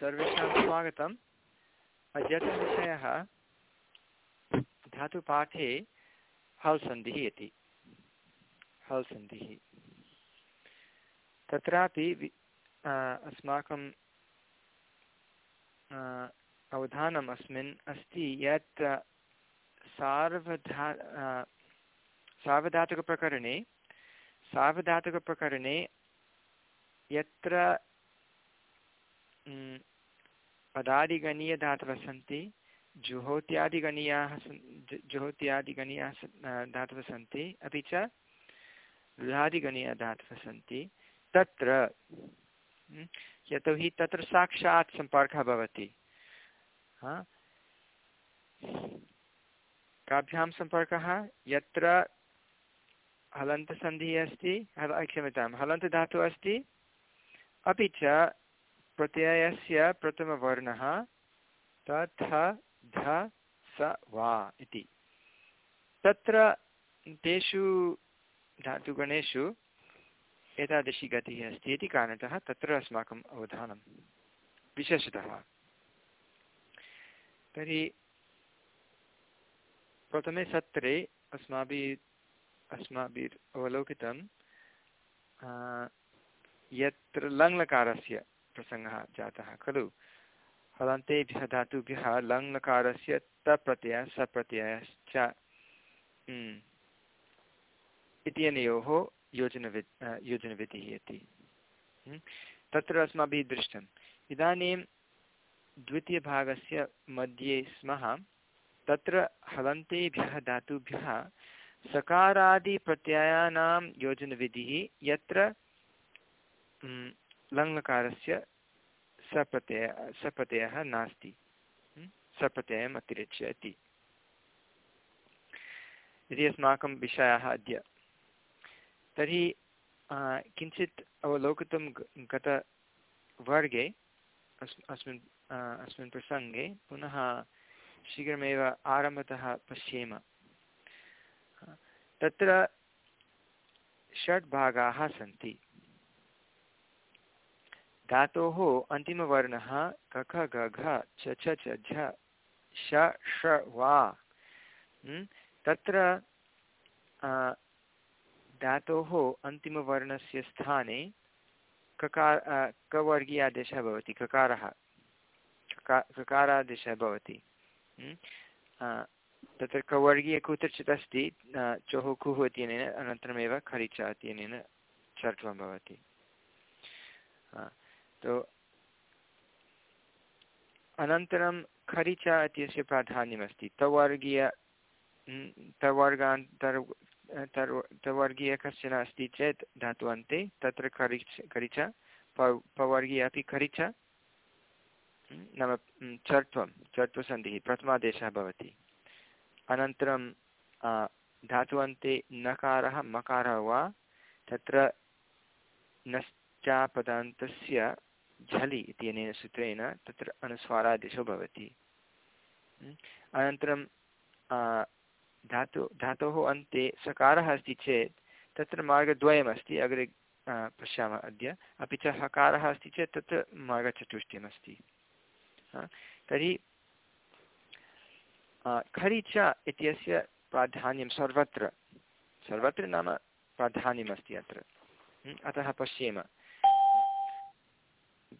सर्वेषां स्वागतम्। अद्यतनविषयः धातुपाठे हल् सन्धिः इति हल् सन्धिः तत्रापि अस्माकं अवधानम् अस्मिन् अस्ति यत् सार्वधा सार्वधातुकप्रकरणे सार्वधातुकप्रकरणे यत्र पदादिगणीयधातवः सन्ति जुहोत्यादिगणीयाः सन् जुहोत्यादिगणीयाः धातवः सन्ति अपि च लृहादिगणीयधातवः सन्ति तत्र यतोहि तत्र साक्षात् सम्पर्कः भवति। काभ्यां सम्पर्कः यत्र हलन्तसन्धिः अस्ति, हल क्षम्यतां हलन्तधातुः अस्ति, अपि च प्रत्ययस्य प्रथमवर्णः तथ ध स वा इति। तत्र तेषु धातुगणेषु एतादृशी गतिः अस्ति इति कारणतः तत्र अस्माकम् अवधानं विशेषतः। तर्हि प्रथमे सत्रे अस्माभिः अस्माभिः अवलोकितं यत्र लङ्लकारस्य प्रसङ्गः जातः, खलु? हलन्तेभ्यः धातुभ्यः लङ्लकारस्य तप्रत्ययः सप्रत्ययश्च इत्यनयोः योजनवि योजनविधिः इति। तत्र अस्माभिः दृष्टम् इदानीं द्वितीयभागस्य मध्ये स्मः, तत्र हलन्तेभ्यः धातुभ्यः सकारादिप्रत्ययानां योजनविधिः यत्र लङ्लकारस्य सप्रत्यय सप्रत्ययः नास्ति। सप्रत्ययम् अतिरिच्य इति इति अस्माकं विषयः अद्य तर्हि किञ्चित् अवलोकितं गतवर्गे अस्, अस्मिन् अस्मिन् प्रसङ्गे पुनः शीघ्रमेव आरम्भतः पश्येम। तत्र षड् भागाः सन्ति। धातोः अन्तिमवर्णः कख गघ छ छ छ, झ, श, ष, वा। तत्र धातोः अन्तिमवर्णस्य स्थाने ककार कवर्गीयादेशः भवति, ककारः। ककारादेशः भवति। तत्र कवर्गीय कुत्रचित् अस्ति चोः, कुः इत्यनेन अनन्तरमेव खरिच इत्यनेन भवति। तो अनन्तरं खरिच इत्यस्य प्राधान्यमस्ति। तवर्गीय तवर्गान्तर् तवर्गीय कश्चन अस्ति चेत् धातुवन्ते, तत्र खरिच पवर्गीय अपि खरिच नाम चर्त्वं, चर्त्वसन्धिः, प्रथमादेशः भवति। अनन्तरं धातुवन्ते नकारः, मकारः वा, तत्र नश्चापदान्तस्य झलि इत्यनेन सूत्रेण तत्र अनुस्वारादेशो भवति। अनन्तरं धातु, धातोः अन्ते सकारः अस्ति चेत् तत्र मार्गद्वयमस्ति, अग्रे पश्यामः अद्य। अपि च हकारः अस्ति चेत् तत्र मार्गचतुष्टयमस्ति। तर्हि खरि च इत्यस्य प्राधान्यं सर्वत्र सर्वत्र नाम प्राधान्यमस्ति अत्र। अतः पश्येम।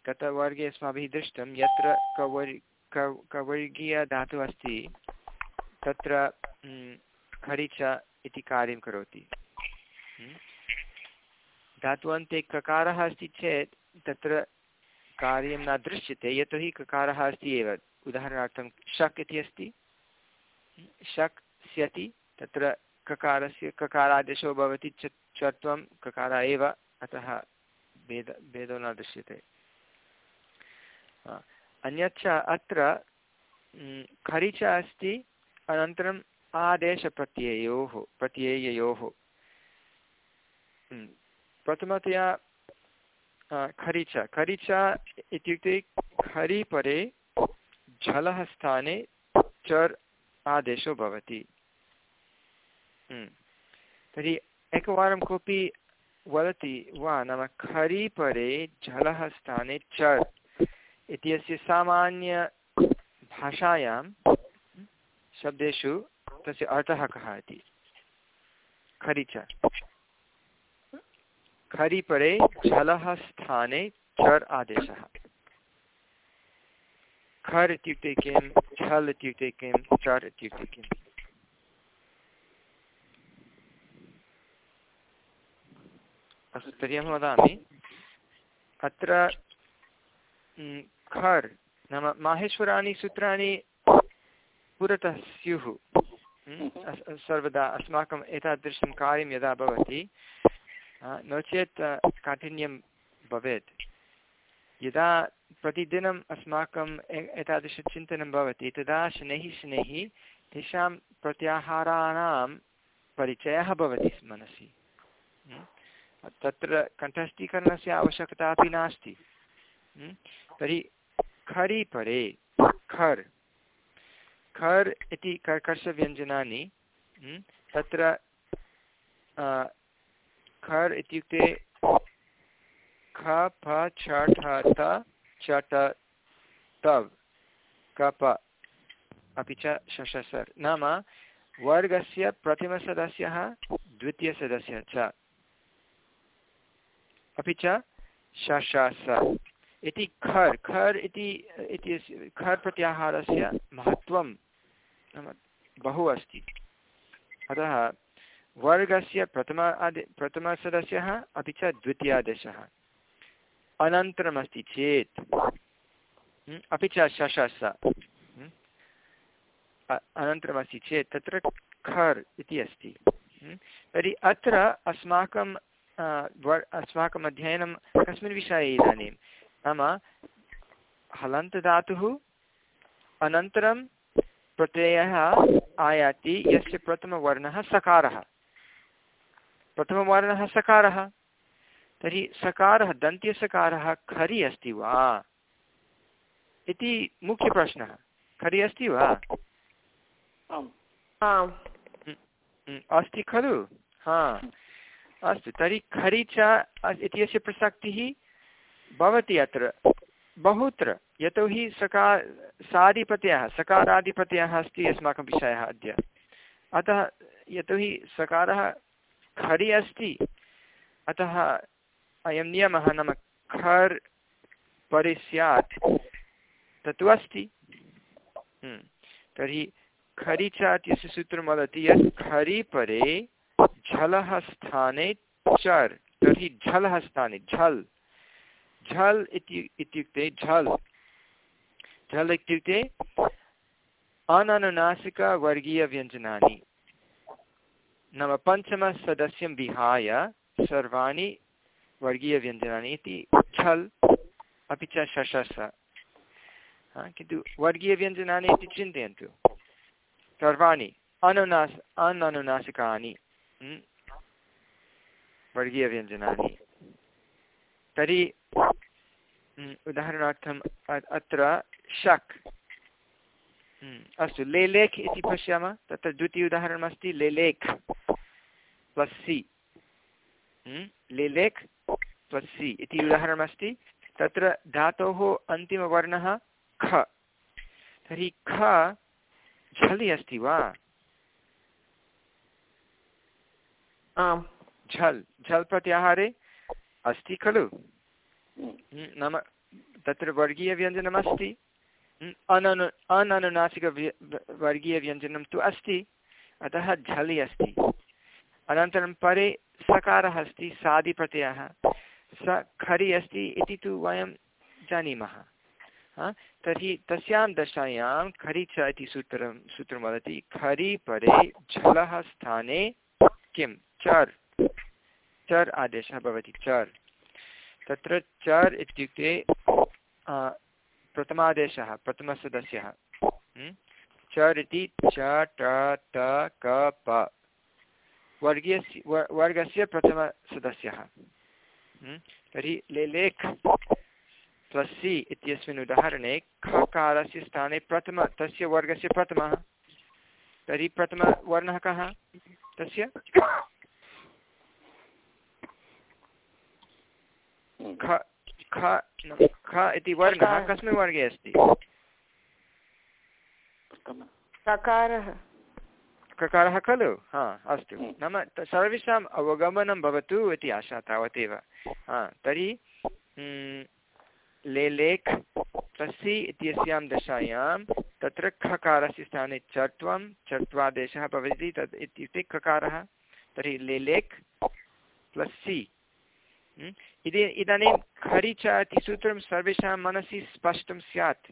गतवर्गे अस्माभिः दृष्टं यत्र कवर् कवर्गीयधातुः अस्ति, तत्र खरि च इति कार्यं करोति। धातुवन्ते ककारः अस्ति चेत्, तत्र कार्यं न दृश्यते, यतोहि ककारः अस्ति एव। उदाहरणार्थं शक् इति अस्ति। शक् स्यति, तत्र ककारस्य, ककारादेशो भवति च चत्वं ककार एव, अतः भेद, भेदो न दृश्यते। अन्यच्च अत्र खरि च अस्ति, अनन्तरम् आदेशप्रत्ययोः, प्रत्यययोः. प्रथमतया खरि च खरि च इत्युक्ते खरि परे झलः स्थाने चर् आदेशो भवति। तर्हि एकवारं कोऽपि वदति वा नाम खरि परे झलः स्थाने चर्? इत्यस्य सामान्यभाषायां शब्देषु तस्य अर्थः कः इति? खरि च। खरि परे झलः स्थाने चर् आदेशः। खर् इत्युक्ते किं? झल् इत्युक्ते किं? चर् इत्युक्ते किम् अस्तु, तर्हि अहं वदामि, अत्र खर् नाम माहेश्वराणि सूत्राणि पुरतः स्युः सर्वदा अस्माकम् एतादृशं कार्यं यदा भवति नो चेत् काठिन्यं भवेत् यदा प्रतिदिनम् अस्माकम् एतादृशचिन्तनं भवति तदा शनैः शनैः तेषां प्रत्याहाराणां परिचयः भवति मनसि तत्र कण्ठस्थीकरणस्य आवश्यकता अपि नास्ति तर्हि खरि परे खर्। खर् इति कर्कषव्यञ्जनानि तत्र खर् इत्युक्ते ख, फ, छ, ठ, त, च, ट, तव्। कप। अपि च शशसर्। नाम वर्गस्य प्रथमसदस्यः, द्वितीयसदस्यः च। अपि च शशस। इति खर् खर् इति खर् प्रत्याहारस्य महत्त्वं नाम बहु अस्ति। अतः वर्गस्य प्रथम आदि प्रथमसदस्यः अपि च द्वितीयादेशः। अनन्तरमस्ति चेत् अपि च शशस अनन्तरमस्ति चेत् तत्र खर् इति अस्ति। तर्हि अत्र अस्माकं अस्माकम् अध्ययनं कस्मिन् विषये इदानीं? नाम हलन्तधातुः अनन्तरं प्रत्ययः आयाति यस्य प्रथमवर्णः सकारः। प्रथमवर्णः सकारः। तर्हि सकारः दन्त्यसकारः खरि अस्ति वा? इति मुख्यप्रश्नः खरि अस्ति वा? अस्ति खलु? हा। अस्तु तर्हि खरि च इत्यस्य प्रसक्तिः भवति अत्र। बहुत्र। यतोहि सका सादिप्रत्ययः सकारादिप्रत्ययः अस्ति अस्माकं विषयः अद्य। अतः यतोहि सकारः खरि अस्ति, अतः अयं नियमः नाम खर् परि स्यात्। तत्तु अस्ति। हम्म। तर्हि खरि च इत्यस्य सूत्रं वदति यत् खरि परे झलः स्थाने चर्। तर्हि झलः स्थाने झल्। झल् इति इत्युक्ते झल् झल् इत्युक्ते अननुनासिकवर्गीयव्यञ्जनानि नाम पञ्चमसदस्यं विहाय सर्वाणि वर्गीयव्यञ्जनानि इति झल् अपि च शशस किन्तु वर्गीयव्यञ्जनानि इति चिन्तयन्तु सर्वाणि अनुनास अननुनासिकानि वर्गीयव्यञ्जनानि तर्हि उदाहरणार्थम् अत्र शक्। अस्तु लेलेख् इति पश्यामः। तत्र द्वितीय उदाहरणमस्ति लेलेख् प्लस् सि। लेलेख् प्लस् सि इति उदाहरणमस्ति। तत्र धातोः अन्तिमवर्णः ख। तर्हि ख झलि अस्ति वा? आम्। झल्। झल् प्रत्याहारे अस्ति खलु? नाम तत्र वर्गीयव्यञ्जनमस्ति। अननु अननुनासिक वर्गीयव्यञ्जनं तु अस्ति अतः झलि अस्ति। अनन्तरं परे सकारः अस्ति सादिप्रत्ययः स खरि अस्ति इति तु वयं जानीमः। तर्हि तस्यां दशायां खरि च इति सूत्रं सूत्रं वदति। खरि परे झलः स्थाने किं? चर्। चर् आदेशः भवति चर्। तत्र चर् इत्युक्ते प्रथमादेशः, प्रथमसदस्यः। चर् इति च, ट, त, क, प। वर्गीयस्य वर्गस्य प्रथमसदस्यः। तर्हि लेलेख् प्लस् सि इत्यस्मिन् उदाहरणे खकारस्य स्थाने प्रथम, तस्य वर्गस्य प्रथमः। तर्हि प्रथमवर्णः कः? तस्य? ख ख ख इति वर्गः कस्मिन् वर्गे अस्ति? सकारः ककारः खलु? हा अस्तु। नाम सर्वेषाम् अवगमनं भवतु इति आशा तावदेव। हा तर्हि ले लेख् तसि इत्यस्यां दशायां तत्र खकारस्य स्थाने चत्वं चत्वादेशः भवति तद् इत्युक्ते खकारः। तर्हि ले लेख् प्लस् सि इति इदानीं खरि च इति सूत्रं सर्वेषां मनसि स्पष्टं स्यात्।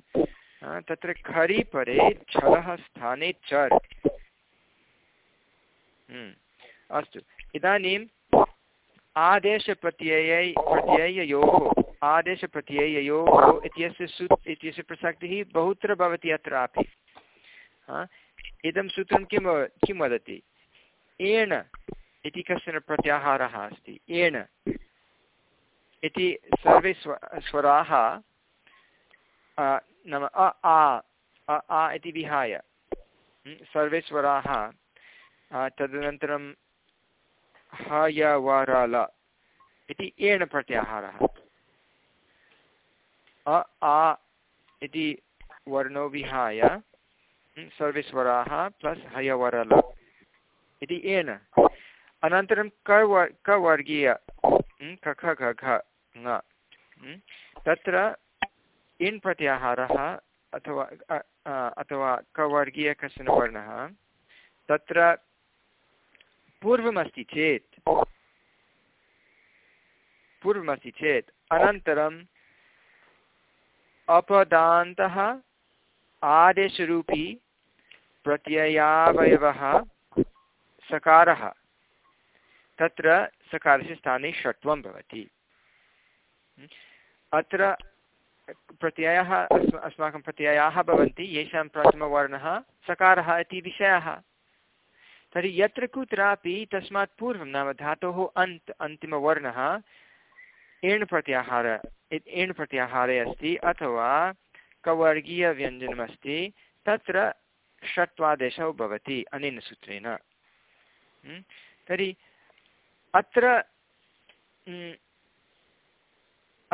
तत्र खरि परे छलः स्थाने चर् हम्म, अस्तु। इदानीम् आदेशप्रत्ययै प्रत्यययोः आदेशप्रत्यययोः इत्यस्य सू इत्यस्य प्रसक्तिः बहुत्र भवति अत्रापि। इदं सूत्रं किं किं वदति? एण इति कश्चन प्रत्याहारः अस्ति। एण। इति सर्वे स्व, स्वराः नाम अ, आ आ इति विहाय। सर्वे स्वराः तदनन्तरं ह य व र ल इति एण प्रत्याहारः। अ, आ इति वर्णो विहाय सर्वे स्वराः प्लस् हयवरल इति एण अनन्तरं कवर् कवर्गीय ख ख घ घ ङ तत्र इन् प्रत्याहारः अथवा अथवा कवर्गीय कश्चन वर्णः तत्र पूर्वमस्ति चेत् पूर्वमस्ति चेत् अनन्तरम् अपदान्तः आदेशरूपी प्रत्ययावयवः सकारः। तत्र सकारस्य स्थाने षट्वं भवति। अत्र प्रत्ययः अस्माकं प्रत्ययाः भवन्ति, येषां प्रथमवर्णः, सकारः इति विषयः। तर्हि यत्र कुत्रापि तस्मात् पूर्वं नाम धातोः अन्त्, अन्तिमवर्णः एण् प्रत्याहार एण् प्रत्याहारे अस्ति, अथवा कवर्गीयव्यञ्जनमस्ति, तत्र षट्वादेशौ भवति, अनेन सूत्रेण। तर्हि अत्र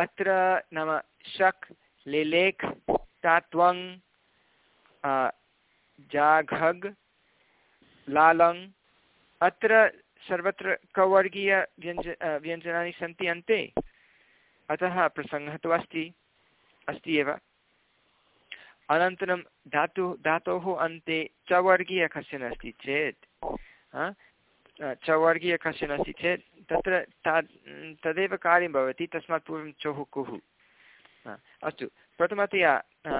अत्र नाम शक् लिलेख् तात्वङ् जाघग् लालङ् अत्र सर्वत्र कवर्गीयव्यञ्ज व्यञ्जनानि सन्ति अन्ते। अतः प्रसङ्गः तु अस्ति अस्ति एव। अनन्तरं धातु, धातोः अन्ते चवर्गीय कश्चन अस्ति चेत् चवर्गीय कश्चन अस्ति चेत् तत्र तदेव कार्यं भवति, तस्मात् पूर्वं चोः अस्तु, प्रथमतया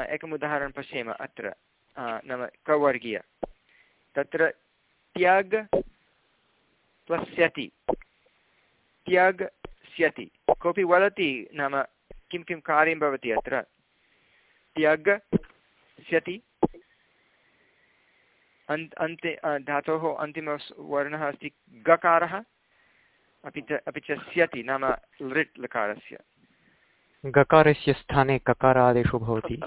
एकम् उदाहरणं पश्येम अत्र नाम कवर्गीय। तत्र त्यग् प्लस्यति त्यग् स्यति। कोऽपि वदति नाम किं किं कार्यं भवति अत्र? त्यग् स्यति। अन्ते धातोः अन्तिमवर्णः अस्ति गकारः। अपि च अपि च स्यति नाम लृट् लकारस्य। गकारस्य स्थाने ककारादेशो भवति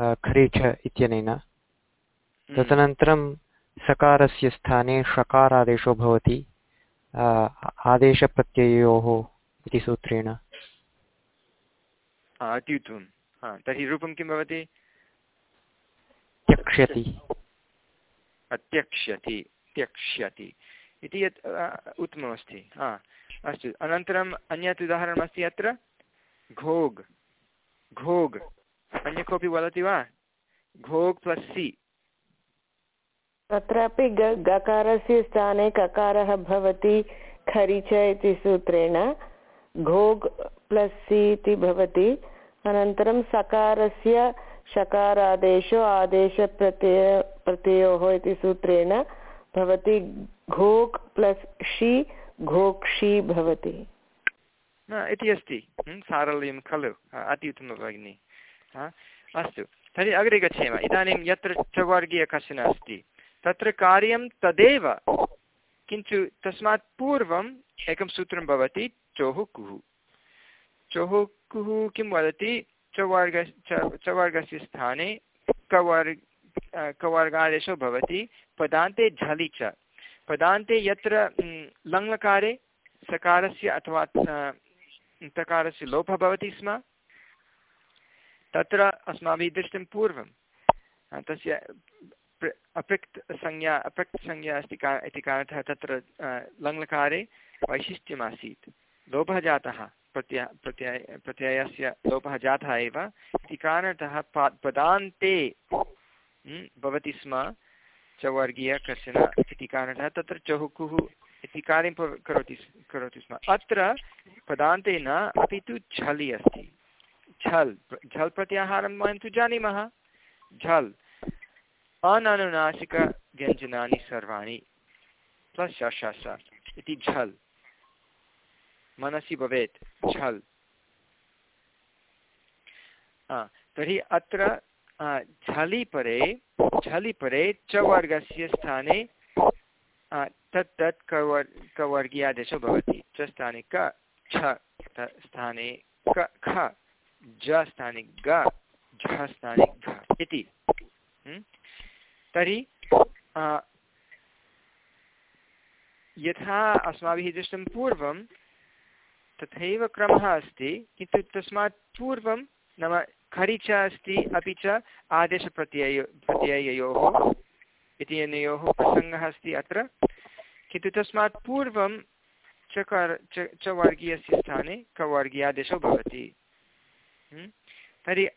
खरीच इत्यनेन। हम्म। तदनन्तरं सकारस्य स्थाने षकारादेशो भवति आदेशप्रत्ययोः इति सूत्रेण। अत्युत्तमं तर्हि रूपं किं भवति? त्यक्ष्यति। त्यक्ष्यति त्यक्ष्यति। इति यत् उत्तममस्ति। हा, अस्तु। अनन्तरम् अन्यत् उदाहरणमस्ति अत्र? घोग्। घोग्। अन्य कोऽपि वदति वा? घोग् प्लस् सि। तत्रापि गकारस्य स्थाने ककारः भवति खरिच इति सूत्रेण। घोग् प्लस् सि इति भवति। अनन्तरं सकारस्य शकारादेशो आदेशप्रत्यय, प्रत्ययोः इति सूत्रेण भवति घोक् प्लस् षि घोक्षि भवति। इति अस्ति। सारल्यं खलु। अति उत्तमं भगिनि अस्तु। तर्हि अग्रे गच्छेम। इदानीं यत्र च वर्गीय कश्चन अस्ति, तत्र कार्यं तदेव। किन्तु तस्मात् पूर्वम् एकं सूत्रं भवति चोः कुः चोः कुः किं वदति? चवर्ग चवर्गस्य स्थाने कवर् कवर्गादेशो भवति, पदान्ते झलि च। पदान्ते यत्र लङ्लकारे सकारस्य अथवा तकारस्य लोपः भवति स्म। तत्र अस्माभिः दृष्टं पूर्वं तस्य अपृक्तसंज्ञा अपृक्तसंज्ञा अस्ति का, इति कारणतः तत्र लङ्लकारे वैशिष्ट्यमासीत्। लोपः जातः प्रत्यय प्रत्यय, प्रत्ययस्य लोपः जातः एव। इति कारणतः पा, पदान्ते भवति स्म। चवर्गीय कश्चन इति कारणतः तत्र चहुकुः इति कार्यं करोति करोति स्म। अत्र पदान्ते न अपि तु झलि अस्ति। झल् झल् प्रत्याहारं वयं तु जानीमः। झल्। अननुनासिकव्यञ्जनानि सर्वाणि। प्लस् शश इति झल्। मनसि भवेत् झल्। तर्हि अत्र झलि परे झलि परे च वर्गस्य स्थाने तत् तत् कवर्, कवर्गीयादेशो भवति। च स्थाने क छ स्थाने क, ख, ज स्थाने ग, झ स्थाने घ इति। तर्हि यथा अस्माभिः दृष्टं पूर्वं, तथैव क्रमः अस्ति, किन्तु तस्मात् पूर्वं नाम खरि च अस्ति, अपि च आदेशप्रत्यय, प्रत्यययोः, इति अनयोः प्रसङ्गः अस्ति अत्र। किन्तु तस्मात् पूर्वं चकार च च वर्गीयस्य स्थाने कवर्गीयादेशो भवति। तर्हि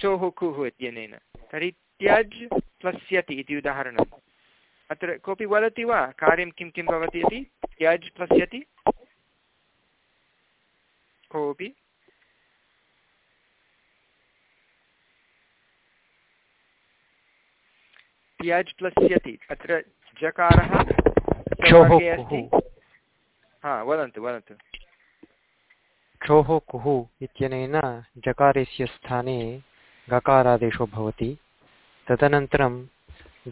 चोः कुः इत्यनेन। तर्हि त्यज् प्लस्यति इति उदाहरणम्। अत्र कोऽपि वदति वा? कार्यं किं किं भवति इति? त्यज् प्लस्यति कोऽपि? त्यज् प्लस्यति अत्र जकारः अस्ति। हा वदन्तु वदन्तु। क्षोः कुः इत्यनेन जकारस्य स्थाने गकारादेशो भवति। तदनन्तरं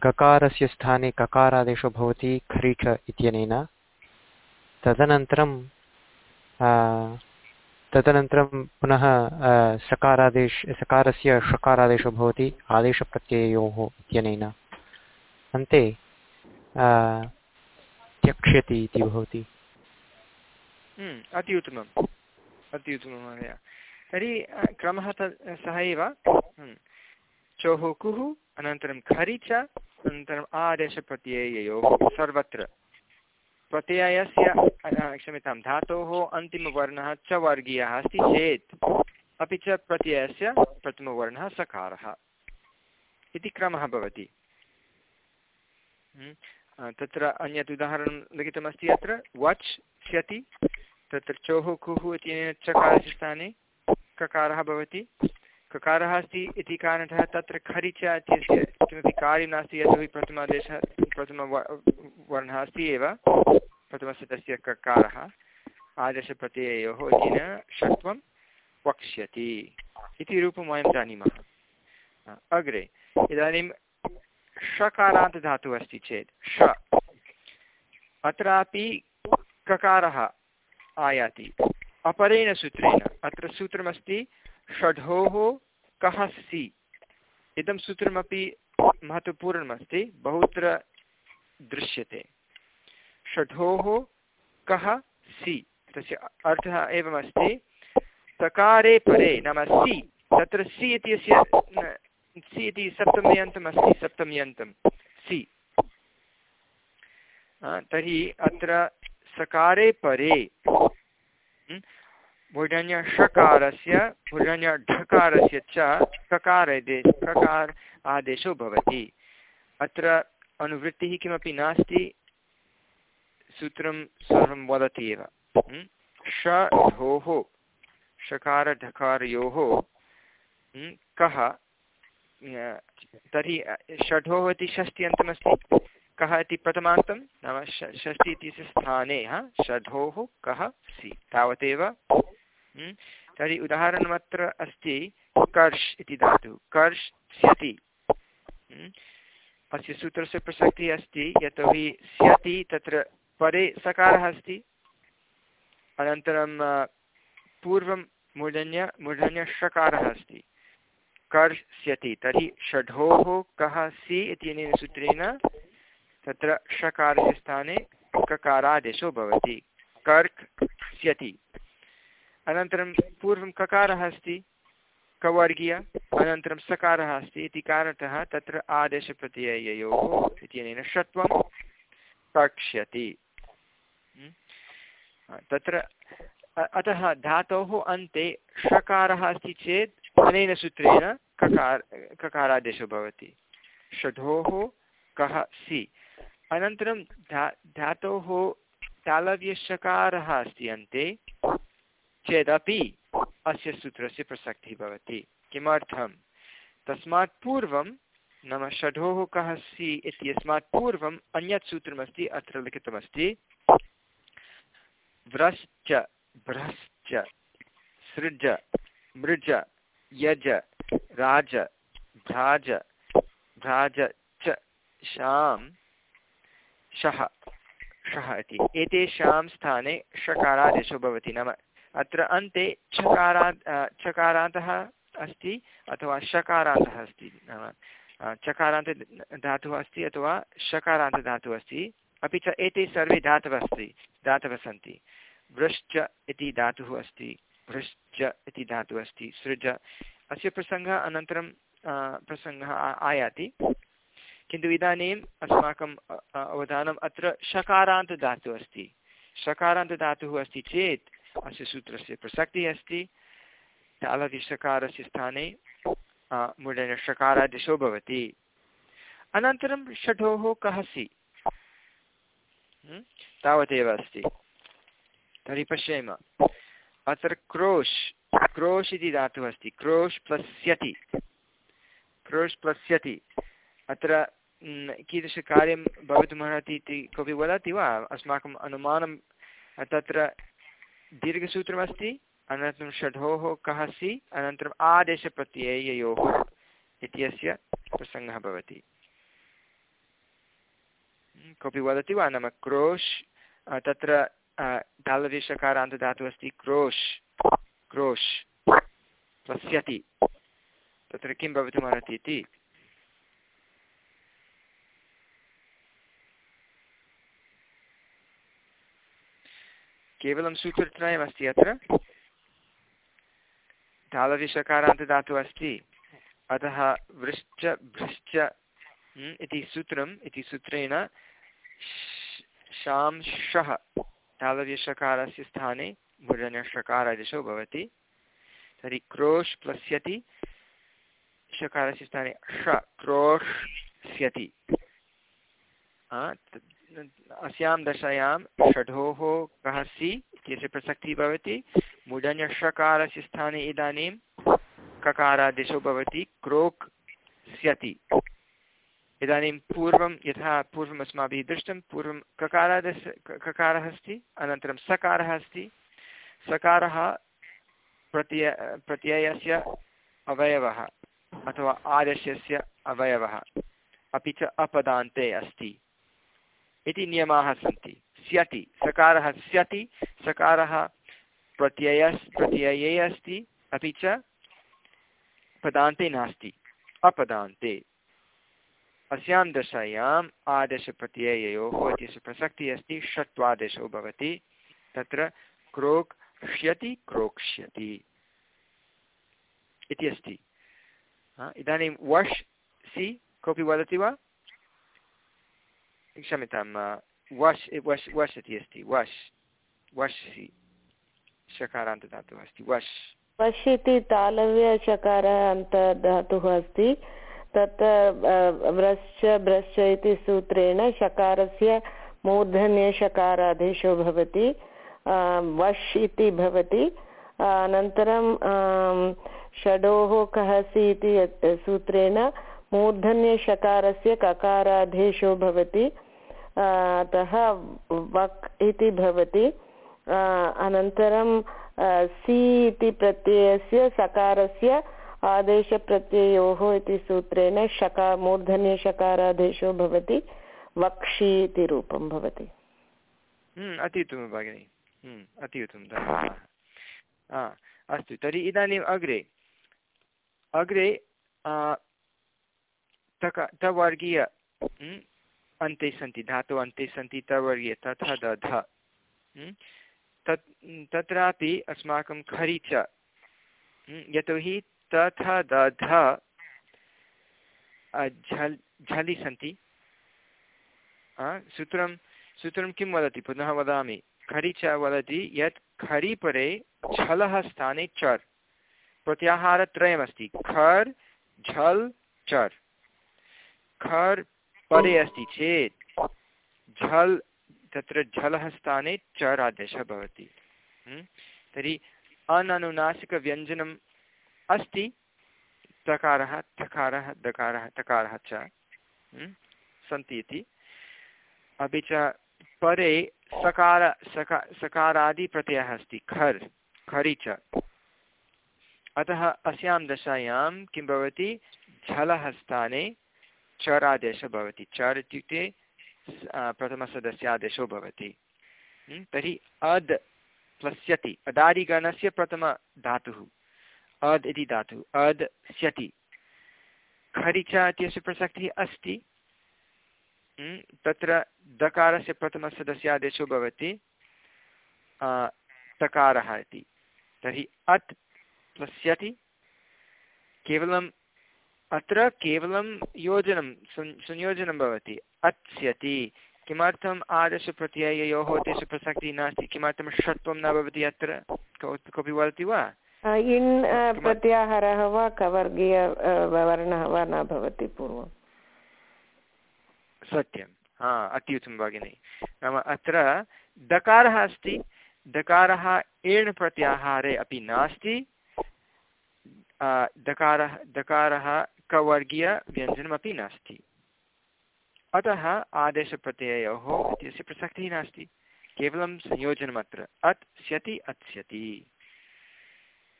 गकारस्य स्थाने ककारादेशो भवति खरीच इत्यनेन। तदनन्तरं तदनन्तरं पुनः सकारादेश सकारस्य षकारादेशो भवति आदेशप्रत्यययोः इत्यनेन। अन्ते त्यक्ष्यति इति भवति। हम्म, अति उत्तमम्। अति उत्तमं महोदय। तर्हि क्रमः तत् सः एव। हम्म, चोः कुः अनन्तरं खरि च अनन्तरम् आदेशप्रत्यययोः सर्वत्र। प्रत्ययस्य क्षम्यतां धातोः अन्तिमवर्णः च वर्गीयः अस्ति चेत् अपि च प्रत्ययस्य प्रथमवर्णः सकारः। इति क्रमः भवति। तत्र अन्यत् उदाहरणं लिखितमस्ति अत्र, वच् स्यति, तत्र चोः कुः इत्यनेन चकारस्य स्थाने ककारः भवति, ककारः अस्ति इति कारणतः तत्र खरि च इत्यस्य किमपि कार्यं नास्ति, यतोहि प्रथमादेशः प्रथमवर्णः अस्ति एव प्रथमस्य तस्य ककारः आदेशप्रत्यययोः इति षत्वं वक्ष्यति इति रूपं वयं जानीमः। अग्रे इदानीं षकारान्तधातुः अस्ति चेत् ष। अत्रापि ककारः आयाति। अपरेण सूत्रेण, अत्र सूत्रमस्ति षढोः कः सि इदं सूत्रमपि महत्त्वपूर्णमस्ति, बहुत्र दृश्यते। षढोः कः सि तस्य अर्थः एवमस्ति, सकारे परे नाम सि, तत्र सि इत्यस्य सि इति सप्तम्यन्तम् अस्ति सप्तम्यन्तं सि तर्हि अत्र सकारे परे मूर्धन्यषकारस्य मूर्धन्यढकारस्य च ककार ककार आदेशो भवति। अत्र अनुवृत्तिः किमपि नास्ति, सूत्रं सर्वं वदति एव। षढोः षकारढकारयोः कः तर्हि षढोः इति षष्ट्यन्तमस्ति कः इति प्रथमान्तं नाम षष्टि इत्यस्य स्थाने, हा? षढोः कः सि? तावदेव। हम्म? तर्हि उदाहरणमत्र अस्ति कर्ष् इति धातुः। कर्ष् स्यति। हम्म? अस्य सूत्रस्य प्रसक्तिः अस्ति, यतोहि स्यति तत्र परे सकारः अस्ति। अनन्तरं पूर्वं मूर्धन्य मूर्धन्यषकारः अस्ति। कर् स्यति तर्हि षढोः कः सि इत्यनेन सूत्रेण तत्र षकारस्य स्थाने ककारादेशो भवति। कर्क् स्यति अनन्तरं पूर्वं ककारः अस्ति, कवर्गीय, अनन्तरं सकारः अस्ति इति कारणतः तत्र आदेशप्रत्यययोः इत्यनेन षत्वं कर्क्ष्यति। तत्र अतः धातोः अन्ते षकारः अस्ति चेत् अनेन सूत्रेण ककार ककारादेशो भवति। षढोः कः सि? अनन्तरं धा धातोः तालव्यषकारः अस्ति अन्ते। चेदपि अस्य सूत्रस्य प्रसक्तिः भवति। किमर्थं तस्मात् पूर्वं नाम षढोः कः सि इत्यस्मात् पूर्वम् अन्यत् सूत्रमस्ति, अत्र लिखितमस्ति। व्रश्च भ्रश्च सृज मृज यज, राज भ्राज भ्राज च शां शः शः इति। एतेषां स्थाने षकारादेशो भवति नाम। अत्र अन्ते चकारात् चकारान्तः अस्ति अथवा षकारान्तः अस्ति नाम। चकारान्त धातुः अस्ति अथवा षकारान्तधातुः अस्ति। अपि च एते सर्वे धातवः अस्ति धातवः सन्ति। वृश्च इति धातुः अस्ति। भृश्च इति धातुः अस्ति सृज। अस्य प्रसङ्गः अनन्तरं प्रसङ्गः आयाति। किन्तु इदानीम् अस्माकम् अवधानम् अत्र षकारान्तधातुः अस्ति। षकारान्तधातुः अस्ति चेत् अस्य सूत्रस्य प्रसक्तिः अस्ति। तालविषकारस्य स्थाने मुडेन षकारादिशो भवति। अनन्तरं षठोः कः सि तावदेव अस्ति। तर्हि पश्येम। अत्र क्रोश् क्रोश् इति धातुः अस्ति, क्रोश् प्लस्यति। क्रोश् प्लस्यति। अत्र कीदृशकार्यं भवितुमर्हति इति कोऽपि वदति वा? अस्माकम् अनुमानं तत्र दीर्घसूत्रमस्ति, अनन्तरं षढोः कः सि अनन्तरम् आदेशप्रत्यययोः इत्यस्य प्रसङ्गः भवति। कोऽपि वदति वा नाम क्रोश्? तत्र दालविषकारान्तधातुः अस्ति क्रोश् क्रोश्, पश्यति। तत्र किं भवितुमर्हति इति? केवलं सूत्रत्रयमस्ति अत्र? तालविषकारान्तदातुः अस्ति अतः वृश्च भृश्च इति सूत्रम्, इति सूत्रेण शांशः तालव्यषकारस्य स्थाने मुरण्यषकारादिशो भवति। तर्हि क्रोश् प्लस्यति षकारस्य स्थाने ष क्रोश्स्यति। अस्यां दशायां षढोः कः सि इत्यस्य प्रसक्तिः भवति। मुडन्यषकारस्य स्थाने इदानीं ककारादेशो भवति, क्रोक् स्यति। इदानीं पूर्वं यथा पूर्वम् अस्माभिः दृष्टं, पूर्वं ककारादेश ककारः अस्ति, अनन्तरं सकारः अस्ति। सकारः प्रत्यय, प्रत्ययस्य अवयवः अथवा आदेशस्य अवयवः, अपि च अपदान्ते अस्ति। इति नियमाः सन्ति। स्यति, सकारः स्यति, सकारः प्रत्यय, प्रत्यये अस्ति, अपि च पदान्ते नास्ति। अपदान्ते। अस्यां दशायाम् आदेशप्रत्यययोः इत्यस्य प्रसक्तिः अस्ति, षट्वादेशो भवति। तत्र क्रोक् क्ष्यति क्रोक्ष्यति इति अस्ति। इदानीं वश् सि कोऽपि वदति वा? क्षम्यतां वश् वश् वश् इति अस्ति, वश् वश् शकारान्तधातुः अस्ति, वश्। वश् इति तालव्यचकारः अन्तधातुः अस्ति। तत् व्रश्च भ्रश्च इति सूत्रेण शकारस्य मूर्धन्यशकारादेशो भवति वश् इति भवति अनन्तरं षडोः कः सि इति सूत्रेण मूर्धन्यशकारस्य ककारादेशो भवति अतः वक् इति भवति अनन्तरं सि इति प्रत्ययस्य सकारस्य आदेशप्रत्ययोः इति सूत्रेण शका मूर्धन्यशकारादेशो भवति वक्षि इति रूपं भवति। हम्म, अति उत्तमं भगिनि। हम्म, अति उत्तमं अस्तु तर्हि इदानीम् अग्रे। अग्रे तक तवर्गीय हम्म, अन्ते सन्ति धातु अन्ते सन्ति तवर्गीय तथा दध तत् तत्रापि अस्माकं खरि च। यतोहि तथा दध झल् झलि सन्ति सूत्रं सूत्रं किं वदति? पुनः वदामि। खरि च वदति यत् खरि परे झलः स्थाने चर्। प्रत्याहारत्रयमस्ति। खर्, झल्, चर्। खर् परे अस्ति चेत् झल्, तत्र झलः स्थाने चर् आदेशः भवति तर्हि अननुनासिकव्यञ्जनम् अस्ति। तकारः तकारः दकारः, तकारः च सन्ति इति। अपि च परे सकार, सका, सकारादिप्रत्ययः अस्ति। खर्, खरि च। अतः अस्यां दशायां किं भवति? झलः स्थाने चरादेशः भवति। चर् इत्युक्ते प्रथमसदस्यादेशो भवति। तर्हि अद् प्लस्यति। अदादिगणस्य प्रथमधातुः। अद् इति धातुः। अद् स्यति। खरिच इत्यस्य प्रसक्तिः अस्ति। तत्र दकारस्य प्रथमसदस्यादेशो भवति। तकारः इति। तर्हि अत् प्लस्यति केवलम् अत्र केवलं योजनं सं संयोजनं भवति। अत्स्यति किमर्थम् आदर्शप्रत्यययोः तेषु प्रसक्तिः नास्ति? किमर्थं षट्त्वं न भवति अत्र? कोऽपि वदति वा? इन् प्रत्याहारः वा कवर्गीय वर्णः वा न भवति पूर्वं सत्यं। हा अत्युत्तमं भगिनि। नाम अत्र दकारः अस्ति। दकारः एण् प्रत्याहारे अपि नास्ति। दकारः दकारः कवर्गीयव्यञ्जनमपि नास्ति। अतः आदेशप्रत्ययोः इत्यस्य प्रसक्तिः नास्ति। केवलं संयोजनमत्र। अत् स्यति अत्स्यति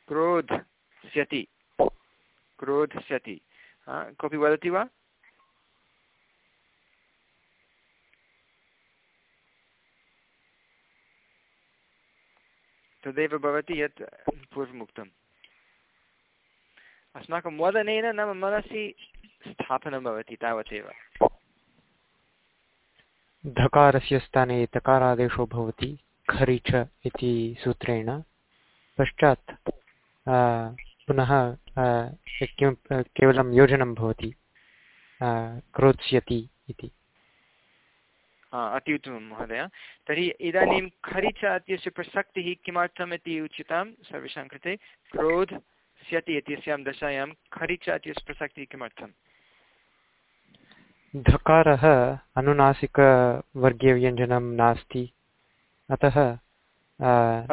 क्रोधस्यति। क्रोधस्यति। कोऽपि वदति वा? तदेव भवति यत् पूर्वमुक्तम्। अस्माकं वदनेन नाम मनसि स्थापनं भवति तावदेव। धकारस्य स्थाने तकारादेशो भवति, खरि च इति सूत्रेण पश्चात् पुनः किं केवलं योजनं भवति क्रोत्स्यति इति। अति उत्तमं महोदय। तर्हि इदानीं खरिच इत्यस्य प्रसक्तिः किमर्थम् इति उचितं सर्वेषां कृते क्रोधस्यति इत्यस्यां दशायां खरिच इत्यस्य प्रसक्तिः किमर्थम्? धकारः अनुनासिकवर्गीयव्यञ्जनं नास्ति। अतः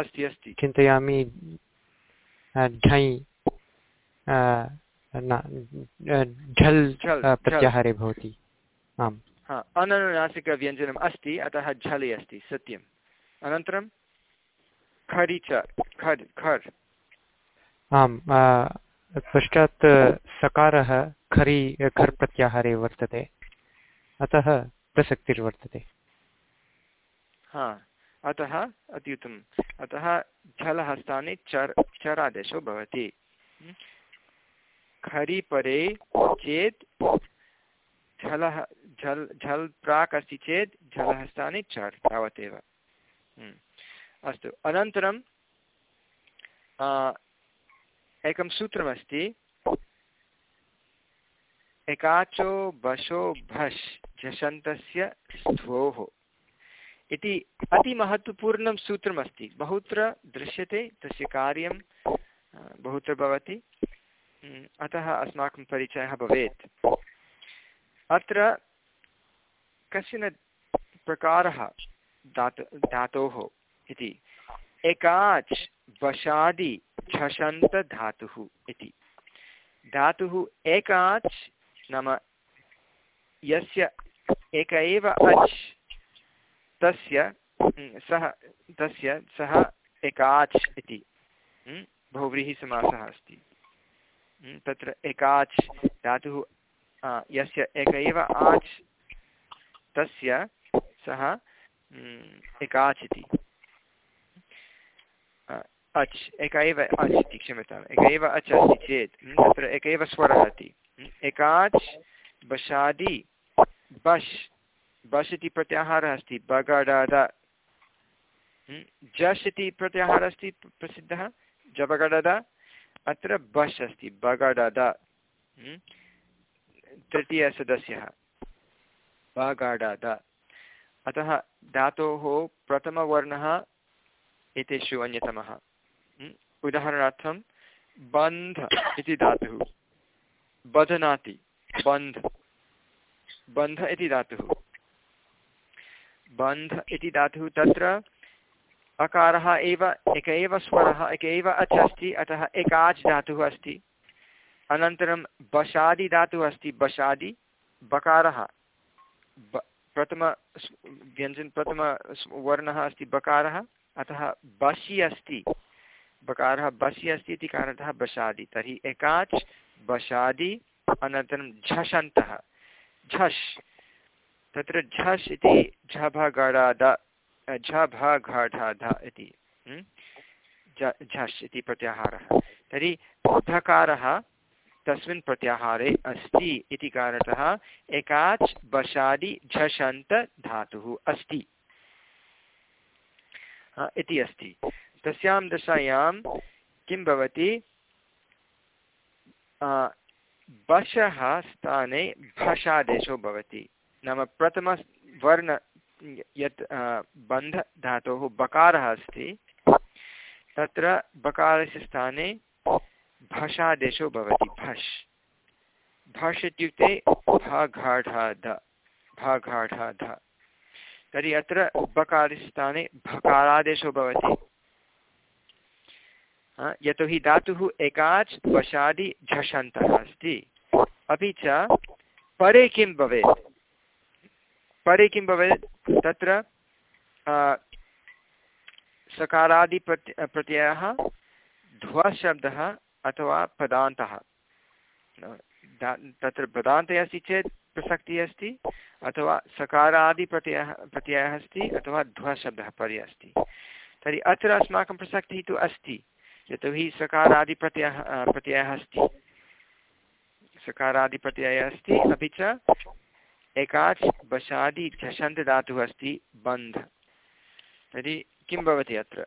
अस्ति अस्ति। चिन्तयामि ढै झल् प्रत्याहारे भवति। आम्। अननुनासिकव्यञ्जनम् अस्ति अतः झलि अस्ति सत्यम्। अनन्तरं खरि च खर् खर्। आम् पश्चात् सकारः खरि खर् प्रत्याहारे वर्तते। अतः प्रसक्तिर्वर्तते। हा। अतः अति अतः झलः स्थाने चर्, चरादेशो भवति। खरि परे चेत् झलः झल् झल् प्राक् अस्ति चेत् झलः चर् तावदेव। हम्म। अस्तु, अनन्तरं एकं सूत्रमस्ति। एकाचो बशो भष् झषन्तस्य स्थोः। इति अतिमहत्त्वपूर्णं सूत्रमस्ति। बहुत्र दृश्यते, तस्य कार्यं बहुत्र भवति। अतः अस्माकं परिचयः भवेत्। अत्र कश्चन प्रकारः धातु धातोः इति। एकाच् वशादि झषन्तधातुः इति। धातुः एकाच् नाम यस्य एक एव अच् तस्य सः तस्य, सः एकाच् इति बहुव्रीहिसमासः अस्ति। तत्र एकाच् धातुः यस्य एक एव आच्, तस्य सः एकाच् इति। अच्, एक एव अच् इति क्षम्यताम्, एक एव अच् अस्ति चेत् तत्र एक एव स्वरः अस्ति। एकाच् बशादि बश् बश् इति प्रत्याहारः अस्ति बगडद जश् इति प्रत्याहारः अस्ति प्रसिद्धः जबगडद अत्र बश् अस्ति बगडद तृतीयसदस्यः बगडद अतः धातोः प्रथमवर्णः एतेषु अन्यतमः उदाहरणार्थं बन्ध इति धातुः बध्नाति बन्ध बन्ध इति धातुः बन्ध इति धातुः तत्र। अकारः एव, एक एव स्वरः, एक एव अच् अस्ति, अतः एकाच् धातुः अस्ति। अनन्तरं बशादि धातुः अस्ति, बशादि बकारः। ब, प्रथम व्यञ्जन, प्रथम वर्णः अस्ति, बकारः, अतः बसि अस्ति। बकारः बसि अस्ति इति कारणतः बशादि। तर्हि एकाच्, बशादि, अनन्तरं झषन्तः। झष् तत्र झष् इति झभगडाद झभघढध इति झष् इति प्रत्याहारः। तर्हि धकारः तस्मिन् प्रत्याहारे अस्ति इति कारणतः एकाच् बशादि झषन्त धातुः अस्ति। इति अस्ति। तस्यां दशायां किं भवति? बशः स्थाने भषादेशो भवति। नाम प्रथमवर्ण यत् बन्धधातोः बकारः अस्ति, तत्र बकारस्य स्थाने भषादेशो भवति, भष्। भष् इत्युक्ते भघढ भघढ तर्हि अत्र बकारस्थाने भकारादेशो भवति। यतोहि धातुः एकाच् वशादि झषन्तः अस्ति। अपि च परे किं भवेत्? परे किं भवेत्? तत्र सकारादिप्रत्य, प्रत्ययः, ध्वशब्दः अथवा पदान्तः। तत्र पदान्ते अस्ति चेत् प्रसक्तिः अस्ति, अथवा सकारादिप्रत्ययः, प्रत्ययः अस्ति, अथवा ध्वशब्दः परे अस्ति। तर्हि अत्र अस्माकं प्रसक्तिः तु अस्ति, यतोहि सकारादिप्रत्ययः प्रत्ययः अस्ति। सकारादिप्रत्ययः अस्ति, अपि च एकाच् बशादि झषन्तदातुः अस्ति, बन्ध। तर्हि किं भवति अत्र?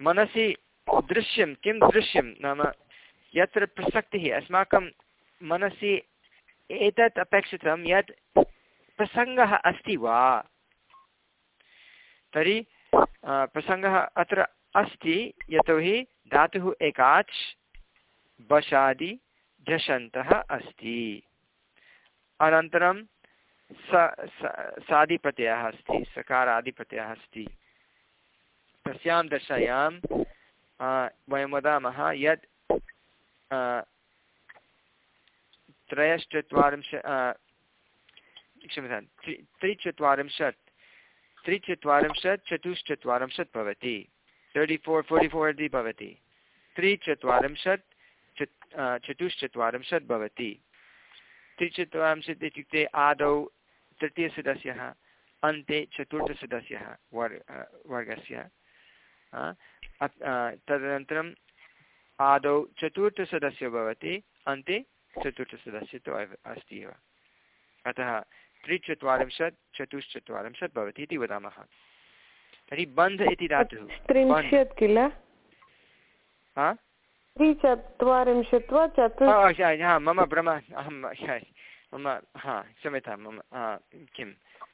मनसि दृश्यं, किं दृश्यं नाम यत्र प्रसक्तिः, अस्माकं मनसि एतत् अपेक्षितं यत् प्रसङ्गः अस्ति वा? तर्हि प्रसङ्गः अत्र अस्ति, यतोहि धातुः एकाच् बशादि झषन्तः अस्ति। अनन्तरं स सादिप्रत्ययः अस्ति सकारादिप्रत्ययः अस्ति। तस्यां दशायां वयं वदामः यत् त्रयश्चत्वारिंशत् क्षम्यतां त्रि, त्रिचत्वारिंशत् त्रिचत्वारिंशत्, चतुश्चत्वारिंशत् भवति। तर्टि फोर् फोर्टि फोर् इति भवति। त्रिचत्वारिंशत् चतुश्चत्वारिंशत् भवति। त्रिचत्वारिंशत् इत्युक्ते आदौ तृतीयसदस्यः अन्ते चतुर्थसदस्यः वर् वर्गस्य तदनन्तरं आदौ चतुर्थसदस्यो भवति अन्ते चतुर्थसदस्य तु अस्ति एव। अतः त्रिचत्वारिंशत् चतुश्चत्वारिंशत् भवति इति वदामः। तर्हि बन्ध इति धातुः। त्रिंशत् किल? त्रिचत्वारिंशत् वा चतुर् मम भ्रम अहं मम हा क्षम्यतां मम किं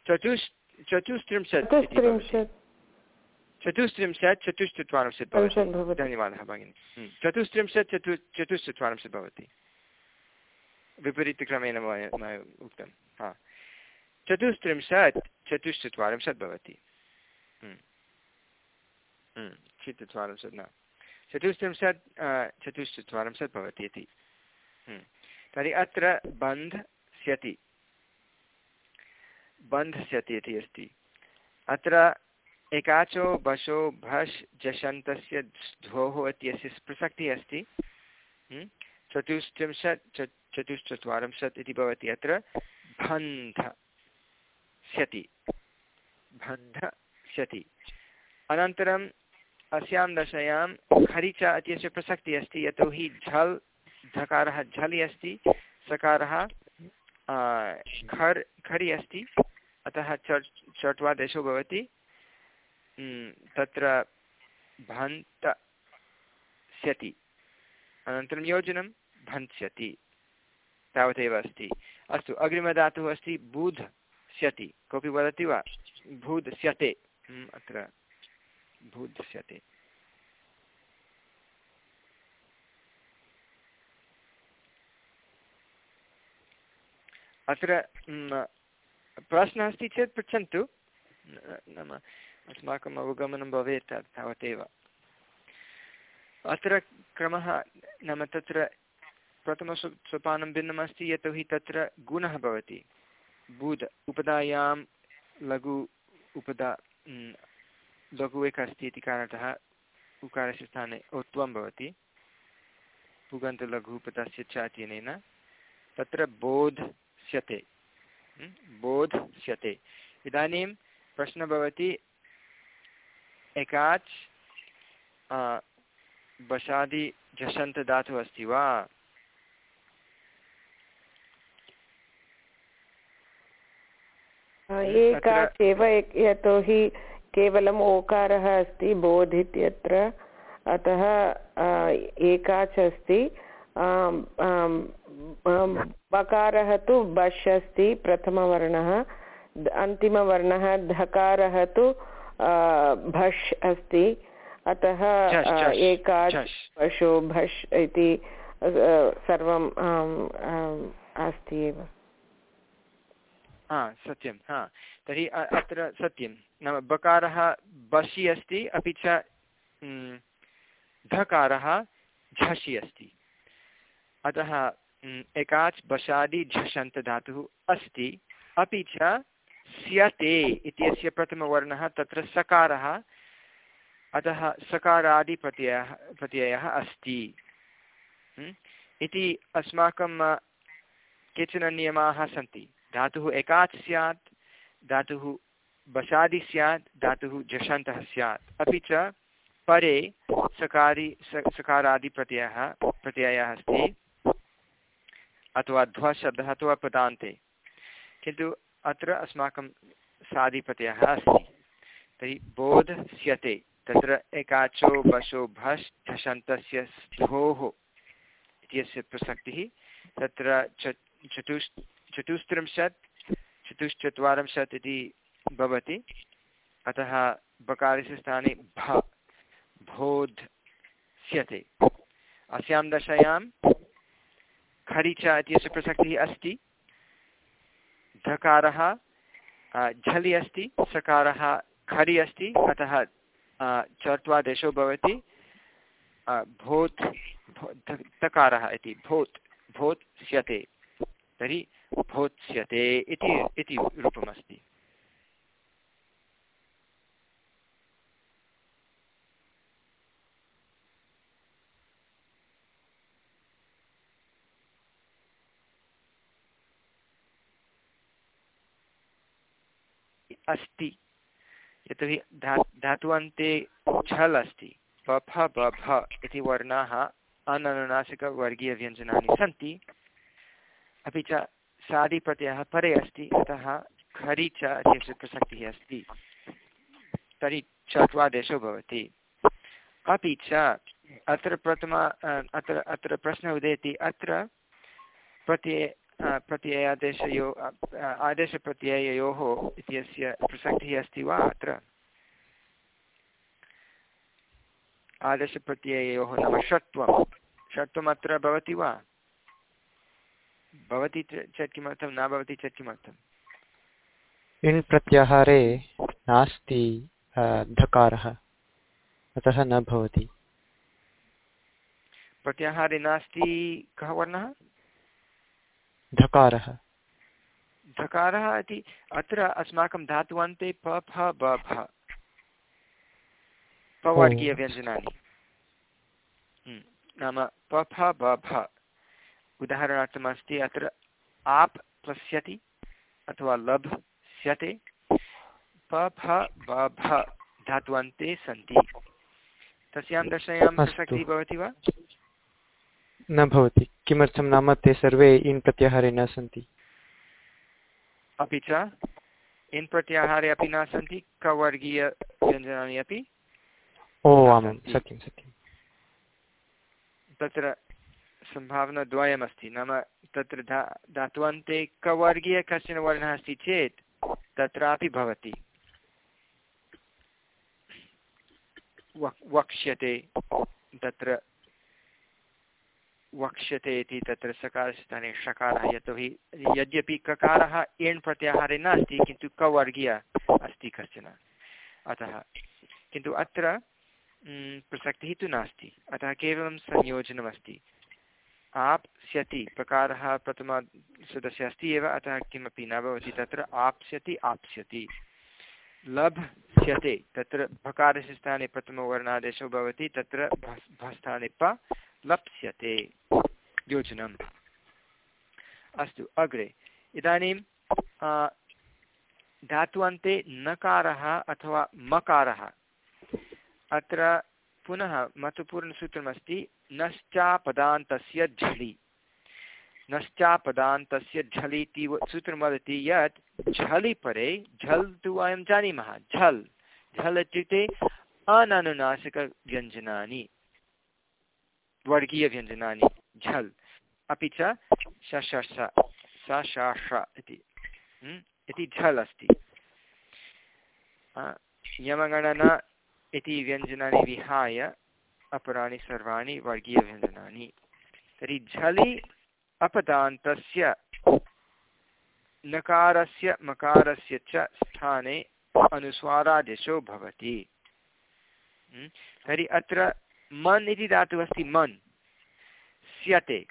चतुश् चतुस्त्रिंशत् चतुस्त्रिंशत्। चतुश्चत्वारिंशत् भवति। धन्यवादः भगिनि। चतुस्त्रिंशत् चतु चतुश्चत्वारिंशत् भवति। विपरीतक्रमेण मया उक्तं। हा। चतुस्त्रिंशत् चतुश्चत्वारिंशत् भवति। चतुश्चत्वारिंशत् न। चतुस्त्रिंशत् चतुश्चत्वारिंशत् भवति इति। तर्हि अत्र बन्धस्यति। बन्धस्यति इति अस्ति। अत्र एकाचो बशो भष् जषन्तस्य द्वोः इत्यस्य प्रसक्तिः अस्ति। चतुस्त्रिंशत् च चतुश्चत्वारिंशत् इति भवति अत्र। बन्धस्यति। बन्धस्यति। अनन्तरम् अस्यां दशायां खरि च इत्यस्य प्रसक्तिः अस्ति। यतोहि झल् धकारः झलि अस्ति। सकारः खर्, खरि अस्ति। अतः चट् चट्वादेशो भवति। तत्र भन्तस्यति। अनन्तरं योजनं भन्स्यति तावदेव अस्ति। अस्तु, अग्रिमधातुः अस्ति बुध्स्यति। कोऽपि वदति वा? भूध्स्यते अत्र भूध्स्यते अत्र प्रश्नः अस्ति चेत् पृच्छन्तु। नाम, अस्माकम् अवगमनं भवेत् तावदेव। अत्र क्रमः, नाम तत्र प्रथमसो सोपानं भिन्नमस्ति, यतोहि तत्र गुणः भवति। बुध उपदायां लघु उपदा लघु एकः अस्ति इति कारणतः उकारस्य स्थाने औत्वं भवति। पुगन्तलघु उपदस्य च तत्र बोध्स्यते बोध्स्यते। इदानीं प्रश्नः भवति एकाच् बसादि झषन्तदातुः अस्ति वा? एकाच् एव यतोहि केवलम् ओकारः अस्ति बोध् इत्यत्र। अतः एकाच् अस्ति। बकारः तु बश् अस्ति प्रथमवर्णः अन्तिमवर्णः धकारः तु भष् अस्ति। अतः एकाच् पशु भष् इति सर्वं अस्ति एव। हा सत्यं हा। तर्हि अत्र सत्यं। नाम बकारः बसि अस्ति अपि च धकारः झषि अस्ति। अतः एकाच् बशादि झषन्तधातुः अस्ति। अपि च स्यते इत्यस्य प्रथमवर्णः तत्र सकारः, अतः सकारादिप्रत्ययः, प्रत्ययः अस्ति। इति अस्माकं केचन नियमाः सन्ति। धातुः एकाच् स्यात्, धातुः बसादि स्यात्, धातुः जषन्तः स्यात्। अपि च परे सकारि सकारादिप्रत्ययः, प्रत्ययः अस्ति। अथवा ध्वशब्दः अथवा पदान्ते। किन्तु अत्र अस्माकं सादिप्रत्ययः अस्ति। तर्हि बोधस्यते। तत्र एकाचो बशो भस् झषन्तस्य ध्वोः इत्यस्य प्रसक्तिः। तत्र च चतुश् चतुस्त्रिंशत्, चतुश्चत्वारिंशत् इति भवति। अतः बकारस्य स्थाने भ, बोध्स्यते। अस्यां दशायां खरिच इत्यस्य प्रसक्तिः अस्ति। धकारः झलि अस्ति, सकारः खरि अस्ति, अतः चत्वादेशो भवति। भोत् तकारः इति, भोत् भोत्स्यते तर्हि भोत्स्यते इति इति रूपमस्ति। अस्ति। यतोहि धा, धातुवन्ते झल् अस्ति। पफ, बभ इति वर्णाः अननुनासिकवर्गीयव्यञ्जनानि सन्ति। अपि च सादिप्रत्ययः परे अस्ति, अतः खरि च इत्यस्य प्रसक्तिः अस्ति। तर्हि चत्वादेशो भवति। अपि च अत्र प्रथम अत्र अत्र प्रश्नः उदेति, अत्र प्रत्यय प्रत्ययादेशयो आदेशप्रत्यययोः इत्यस्य प्रसक्तिः अस्ति वा अत्र? आदेशप्रत्यययोः नाम षट्त्वं षट्त्वम् अत्र भवति वा? भवति चेत् किमर्थं? न भवति चेत् किमर्थम् इण् प्रत्याहारे नास्ति धकारः। अतः न भवति। प्रत्याहारे नास्ति कः वर्णः? धकारः। धकारः इति अत्र अस्माकं धातुवन्ते प फ ब फ पवर्गीयव्यञ्जनानि हम्म, नाम प फ ब फ उदाहरणार्थमस्ति अत्र आप् प्लस्यति अथवा लभ् स्यते। प फ ब भ धात्वन्ते सन्ति। तस्यां दशायां प्रसक्तिः भवति वा? न भवति। किमर्थं नाम ते सर्वे इन् प्रत्याहारे न सन्ति? अपि च इन् प्रत्याहारे अपि न सन्ति कवर्गीयव्यञ्जनानि अपि ओ आमां सत्यं सत्यं। तत्र सम्भावनाद्वयमस्ति। नाम तत्र धा धात्वन्ते कवर्गीय कश्चन वर्णः अस्ति चेत् तत्रापि भवति। वक् वक्ष्यते तत्र वक्ष्यते इति तत्र सकारस्य स्थाने षकारः यतोहि यद्यपि ककारः एण् प्रत्याहारे नास्ति, किन्तु कवर्गीय अस्ति कश्चन। अतः, किन्तु अत्र प्रसक्तिः तु नास्ति। अतः केवलं संयोजनमस्ति। आप्स्यति, प्रकारः प्रथमसदस्यः अस्ति एव, अतः किमपि न भवति तत्र, आप्स्यति आप्स्यति। लभ्स्यते, तत्र भकारस्य स्थाने प्रथमवर्णादेशो भवति, तत्र भस्थाने प लप्स्यते योजनम्। अस्तु, अग्रे। इदानीं धात्वन्ते नकारः अथवा मकारः। अत्र पुनः महत्त्वपूर्णसूत्रमस्ति, नश्चापदान्तस्य झलि। नश्चापदान्तस्य झलि इति सूत्रं वदति यत्, झलि परे, झल् तु वयं जानीमः। झल्। झल् इत्युक्ते अननुनासिकव्यञ्जनानि। वर्गीयव्यञ्जनानि झल्। अपि च शश स इति। इति झल् अस्ति। यमगणन इति व्यञ्जनानि विहाय अपराणि सर्वाणि वर्गीयव्यञ्जनानि तर्हि झलि अपदान्तस्य नकारस्य, मकारस्य च स्थाने अनुस्वारादेशो भवति। तर्हि अत्र मन् इति धातुः अस्ति मन्। स्यते।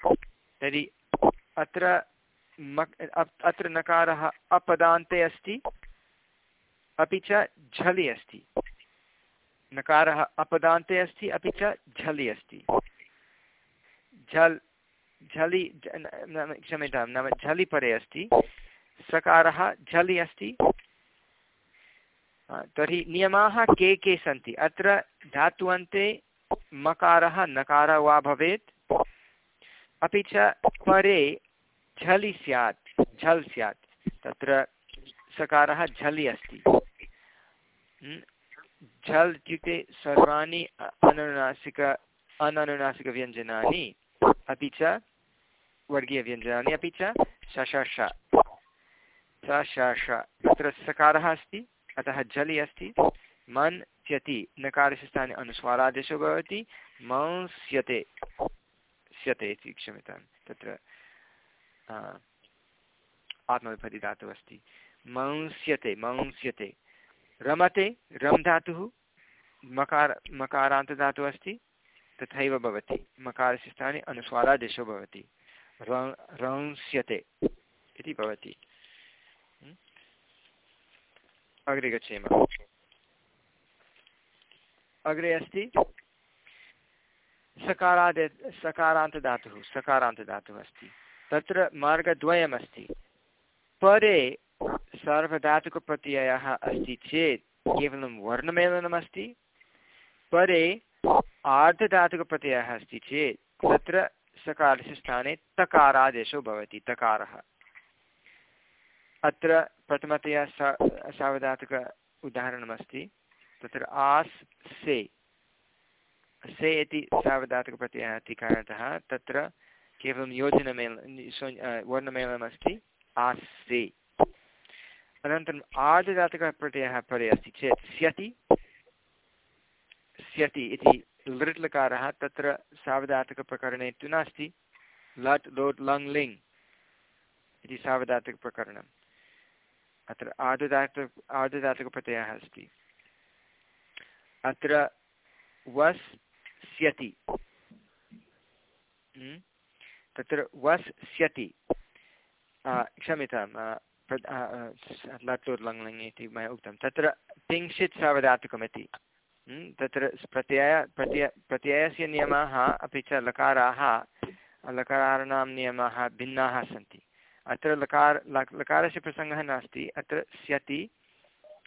तर्हि अत्र अत्र नकारः अपदान्ते अस्ति, अपि च झलि अस्ति। नकारः अपदान्ते अस्ति, अपि च झलि अस्ति। झल्, झलि क्षम्यतां, नाम झलि परे अस्ति, सकारः झलि अस्ति। तर्हि नियमाः के के सन्ति? अत्र धात्वन्ते मकारः नकारः वा भवेत्? अपि च परे झलि स्यात्, झल् स्यात्। तत्र सकारः झलि अस्ति। झल् इत्युक्ते सर्वाणि अनुनासिक अननुनासिकव्यञ्जनानि, अपि च वर्गीयव्यञ्जनानि, अपि च शशष स तत्र सकारः अस्ति, अतः झलि अस्ति। मन् स्यति। नकारस्य स्थाने अनुस्वारादेशो भवति। मंस्यते। स्यते इति क्षम्यतां तत्र आत्मविभति धातुः अस्ति मंस्यते मंस्यते। रमते रम् धातुः। मकार मकारान्तधातुः अस्ति तथैव भवति। मकारस्य स्थाने अनुस्वारादेशो भवति। रंस्यते इति भवति। अग्रे गच्छेम। अग्रे अस्ति। सकारादे सकारान्तधातुः सकारान्तधातुः अस्ति। तत्र मार्गद्वयमस्ति। परे सार्वधातुकप्रत्ययः अस्ति चेत् केवलं वर्णमेलनमस्ति। परे आर्धधातुकप्रत्ययः अस्ति चेत् तत्र सकारस्य स्थाने तकारादेशो भवति, तकारः। अत्र प्रथमतया सा सावधातुक उदाहरणमस्ति। तत्र आस्, से। से इति सावधातुकप्रत्ययः अस्ति कारणतः तत्र केवलं योजनमेल वर्णमेलनमस्ति आस्, से। अनन्तरम् आर्धधातुकप्रत्ययः परे अस्ति चेत् स्यति। स्यति इति लृट् लकारः तत्र सावधातुकप्रकरणे तु नास्ति। लट्, लोट्, लङ्, लिङ् इति सावधातुकप्रकरणम् अत्र आर्धधातु आर्धधातुकप्रत्ययः अस्ति। अत्र वस् स्यति हम्म? तत्र वस् स्यति क्षम्यतां लट् लोट् लङ् लिङ् इति मया उक्तं। तत्र तिंशित् सावधातुकमिति हम्म, तत्र प्रत्यय प्रत्यय प्रत्ययस्य नियमाः अपि च लकाराः लकाराणां नियमाः भिन्नाः सन्ति। अत्र लकार लकारस्य प्रसङ्गः नास्ति। अत्र स्यति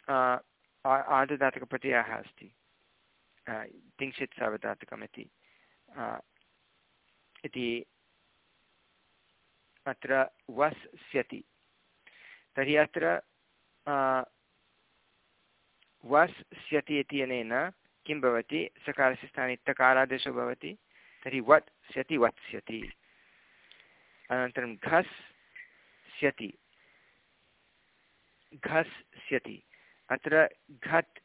आर्धधातुकप्रत्ययः अस्ति। तिंशित् सावधातुकम् इति इति अत्र वस् स्यति। तर्हि अत्र वस् स्यति इत्यनेन किं भवति? सकारस्य स्थाने तकारादेशो भवति। तर्हि वत् स्यति वत्स्यति अनन्तरं घस् स्यति। घस् स्यति। अत्र घट्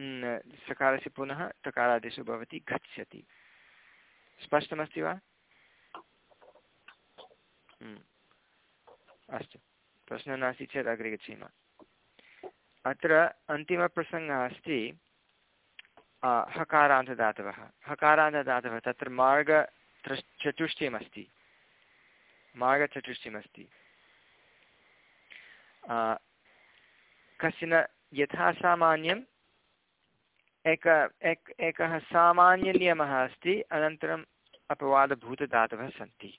सकारस्य पुनः तकारादेशो भवति घत्स्यति स्पष्टमस्ति वा? अस्तु। प्रश्नः नास्ति चेत् अग्रे गच्छेम। अत्र अन्तिमप्रसङ्गः अस्ति हकारान्तदातवः। हकारान्तदातवः तत्र मार्ग चतुष्टयमस्ति। मार्गचतुष्टयमस्ति कश्चन यथा एक एक, एकः सामान्यनियमः अस्ति, अनन्तरम् अपवादभूतदातवः सन्ति।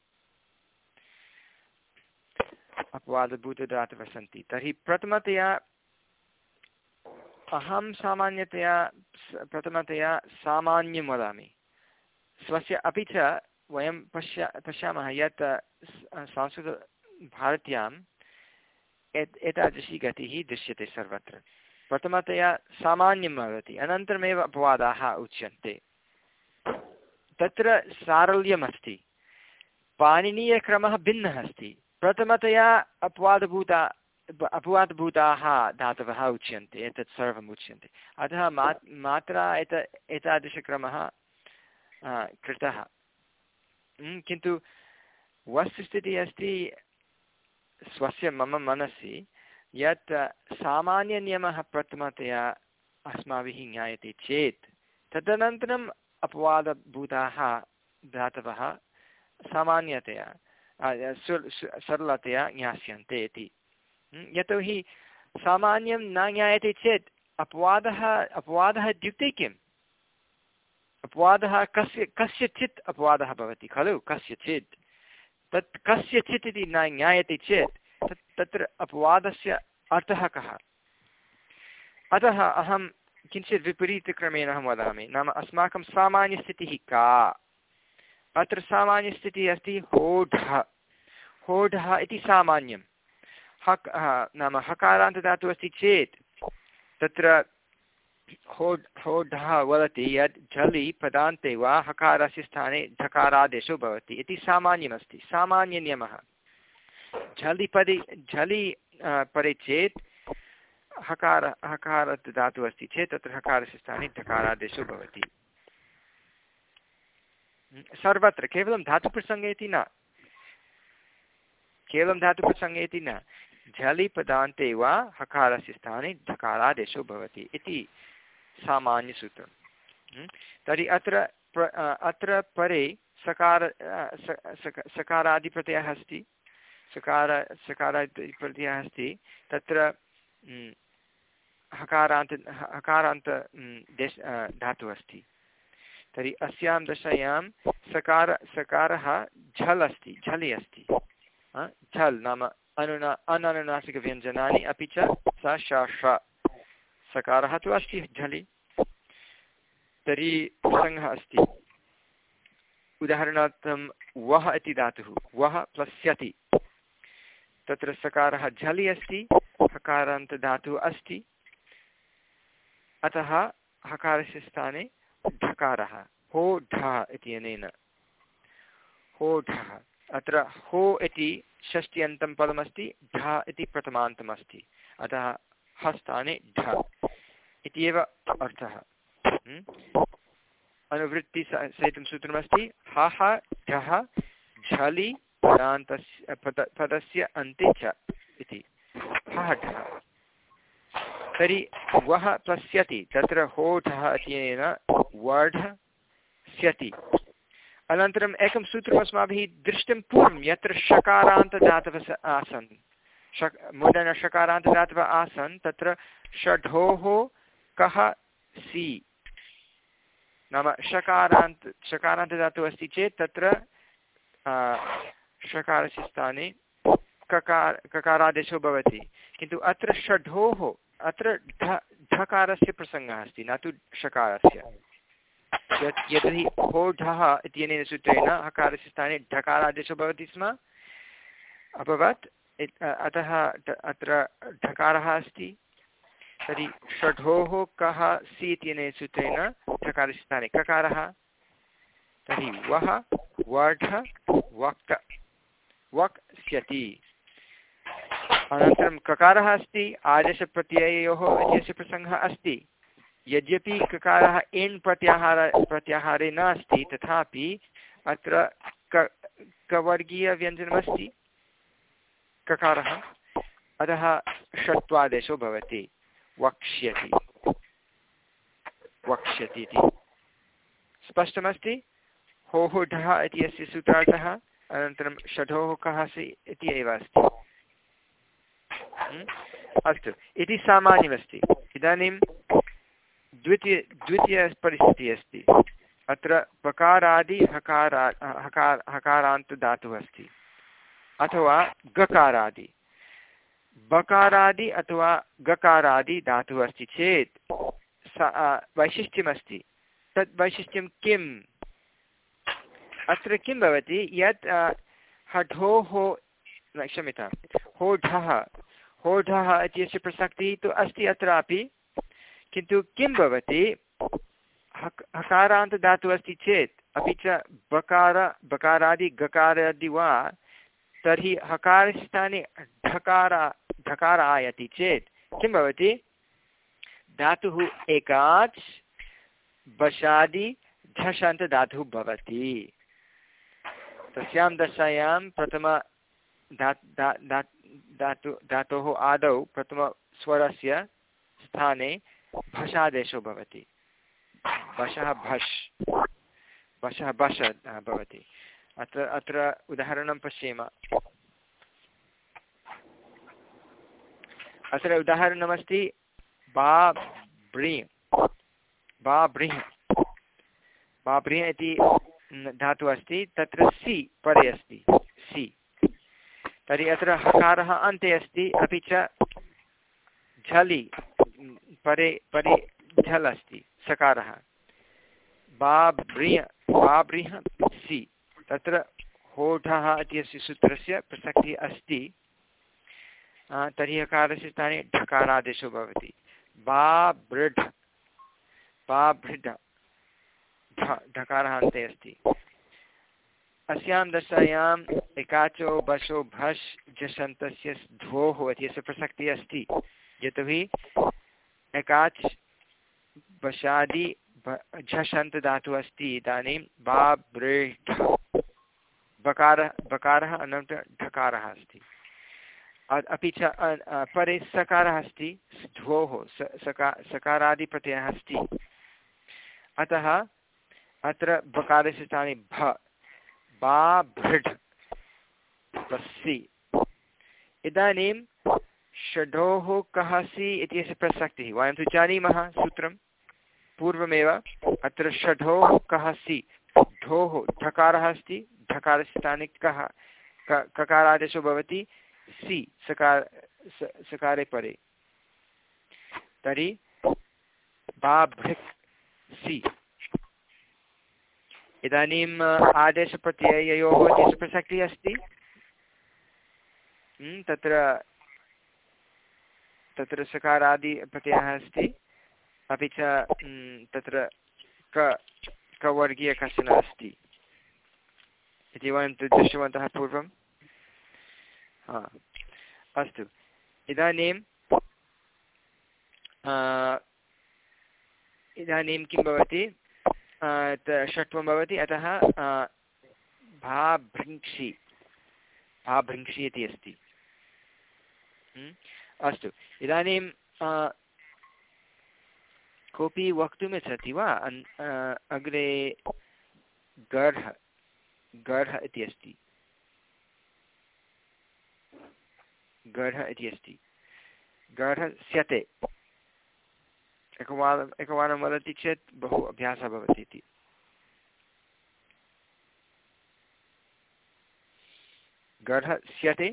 अपवादभूतदातवः सन्ति। तर्हि प्रथमतया अहं सामान्यतया प्रथमतया सामान्यं वदामि। स्वस्य अपि च वयं पश्य, पश्यामः यत् संस्कृतभारत्याम् एत्, एतादृशी गतिः दृश्यते सर्वत्र। प्रथमतया सामान्यं भवति अनन्तरमेव अपवादाः उच्यन्ते। तत्र सारल्यमस्ति। पाणिनीयक्रमः भिन्नः अस्ति। प्रथमतया अपवादभूता, अपवादभूताः धातवः उच्यन्ते, एतत् सर्वम् उच्यन्ते। अतः मा, मात्रा एत, एतादृशक्रमः कृतः। किन्तु वस्तुस्थितिः अस्ति, स्वस्य मम मनसि यत् सामान्यनियमः प्रथमतया अस्माभिः ज्ञायते चेत्, तदनन्तरम् अपवादभूताः धातवः सामान्यतया सरलतया ज्ञास्यन्ते इति। यतोहि सामान्यं न ज्ञायते चेत् अपवादः अपवादः इत्युक्ते किम्? अपवादः कस्य, कस्यचित् अपवादः भवति खलु, कस्यचित्। तत् कस्यचित् इति न ज्ञायते चेत् तत्, तत्र अपवादस्य अर्थः कः? अतः अहं किञ्चित् विपरीतक्रमेण अहं वदामि। नाम अस्माकं सामान्यस्थितिः का? अत्र सामान्यस्थितिः अस्ति होढः। होढः इति सामान्यं हक् नाम हकारान्तदातुः अस्ति चेत् तत्र होड् होढः वदति यत् झलि पदान्ते वा हकारस्य स्थाने ढकारादेशो भवति। इति सामान्यमस्ति। सामान्यनियमः। झलि पदि झलि परे चेत् हकार हकार धातुः अस्ति चेत् तत्र हकारस्य स्थाने ढकारादेशो भवति सर्वत्र केवलं धातुप्रसङ्गे इति न केवलं धातुप्रसङ्गे इति न झलि पदान्ते वा हकारस्य स्थाने ढकारादेशो भवति इति सामान्यसूत्रं तर्हि अत्र प्र अत्र परे सकार सकारादिप्रत्ययः अस्ति सकार सकारादिप्रत्ययः अस्ति, तत्र हकारान्त हकारान्त देश धातुः अस्ति। तर्हि अस्यां दशायां सकार, सकारः झल् अस्ति, झलि अस्ति। झल् नाम अनुना, अननुनासिकव्यञ्जनानि, अपि च स श सकारः तु अस्ति, झलि। तर्हि प्रसङ्गः अस्ति। उदाहरणार्थं वः इति धातुः, वः प्लस्यति। तत्र सकारः झलि अस्ति हकारान्तधातुः अस्ति। अतः हकारस्य स्थाने ढकारः, हो ढः इत्यनेन हो ढः, अत्र हो इति षष्ट्यन्तं पदमस्ति, ढ इति प्रथमान्तमस्ति। अतः हस्थाने ढ इत्येव अर्थः। अनुवृत्ति सहितं सूत्रमस्ति, ह ह, ढः, झलि पदान्तस्य पद, पदस्य अन्ते च इति हः ढः तर्हि वः पश्यति, तत्र होठः इत्यनेन वर्ढ स्यति। अनन्तरम् एकं सूत्रम् अस्माभिः दृष्टं पूर्वं, यत्र षकारान्तदातवः आसन्, षक् मुदनषकारान्तदातवः आसन्, तत्र षढोः कः सि, नाम षकारान्त षकारान्तदातुः अस्ति चेत् तत्र षकारस्य स्थाने ककार ककारादेशो भवति। किन्तु अत्र षढोः, अत्र ढ ढकारस्य प्रसङ्गः अस्ति, न तु षकारस्य। यत् यतोहि होढः इत्यनेन सूत्रेण हकारस्य स्थाने ढकारादेशो भवति स्म, अभवत् अतः अत्र ढकारः अस्ति। तर्हि षढोः कः सि इत्यनेन सूत्रेण ढकारस्य स्थाने ककारः। तर्हि वः वढ वक् वक् स्यति अनन्तरं ककारः अस्ति, आदेशप्रत्यययोः इत्यस्य प्रसङ्गः अस्ति। यद्यपि ककारः एन् प्रत्याहार, प्रत्याहारे नास्ति तथापि अत्र क, कवर्गीयव्यञ्जनमस्ति। ककारः, अतः षट्वादेशो भवति। वक्ष्यति। वक्ष्यति इति। स्पष्टमस्ति? होः ढः इति अस्य सूत्रार्थः। अनन्तरं षढोः कः सि इति एव अस्ति। अस्तु इति सामान्यमस्ति। इदानीं द्वितीय द्वितीयपरिस्थितिः अस्ति। अत्र पकारादि हकारा हकार हकारान्तदातुः अस्ति। अथवा गकारादि। बकारादि अथवा गकारादि धातुः अस्ति चेत् सा वैशिष्ट्यमस्ति। तत् वैशिष्ट्यं किम्? अत्र किं भवति? यत् हठोः क्षम्यतां, होढः होढः इत्यस्य प्रसक्तिः तु अस्ति अत्रापि। किन्तु किं भवति? हक् हकारान्तदातुः अस्ति चेत्, अपि च बकार, बकारादि, गकारादि वा, तर्हि हकारस्थाने ढकार ढकार आयति चेत्, किं भवति? धातुः एकाच्, बशादि झषन्तदातुः भवति। तस्यां दशायां प्रथम धातु आदौ प्रथमस्वरस्य स्थाने भषादेशो भवति। भषः भष्। भषः भष भवति। अत्र अत्र उदाहरणं पश्येम। अत्र उदाहरणमस्ति बा ब्रि बा ब्रिह्। बा ब्रिह् इति धातुः अस्ति, तत्र सि परे अस्ति सि तर्हि अत्र हकारः अन्ते अस्ति, अपि च झलि परे परे झल् अस्ति, सकारः। बाब्रिय, बाब्रिह सि तत्र होढः इत्यस्य सूत्रस्य प्रसक्तिः अस्ति। तर्हि हकारस्य स्थाने ढकारादेशो भवति। बाबृढ बाभृढ ढकारः अन्ते अस्ति। अस्यां दशायाम् एकाचो बशो भष् झषन्तस्य ध्वोः इत्यस्य प्रसक्तिः अस्ति। यतोहि एकाच् बशादि झषन्तदातुः अस्ति। इदानीं बा बृढ बकारः बकारः अनन्तरं ढकारः अस्ति। अपि च परे सकारः अस्ति ध्वोः सका, सकारादिप्रत्ययः अस्ति। अतः अत्र बकारस्य स्थाने भ, बा, भृढ, बस्सि। इदानीं षडोः कः सि इत्यस्य प्रसक्तिः। वयं तु जानीमः सूत्रं। पूर्वमेव अत्र षढोः कः सि? ढोः ढकारः अस्ति। ढकारस्य स्थाने कः, ककारादेशो भवति। सि, सकार सकारे परे। तर्हि बाभृक् सि। इदानीम् आदेशप्रत्यययोः इत्यस्य प्रसक्तिः अस्ति तत्र तत्र सकारादि प्रत्ययः अस्ति, अपि च तत्र क, कवर्गीय कश्चन अस्ति। इति वयं तु दृष्टवन्तः पूर्वं। अस्तु। इदानीं इदानीं किं भवति? षट्वं भवति अतः भाभृङ्क्षि। भाभृङ्क्षि इति अस्ति। हम्म, अस्तु। इदानीं कोऽपि वक्तुमिच्छति वा? अग्रे गर्ह गर्ह इति अस्ति। गर्ह इति अस्ति। गर्हस्यते। एकवारम् एकवारं वदति चेत् बहु अभ्यासः भवति इति। गर्हस्यते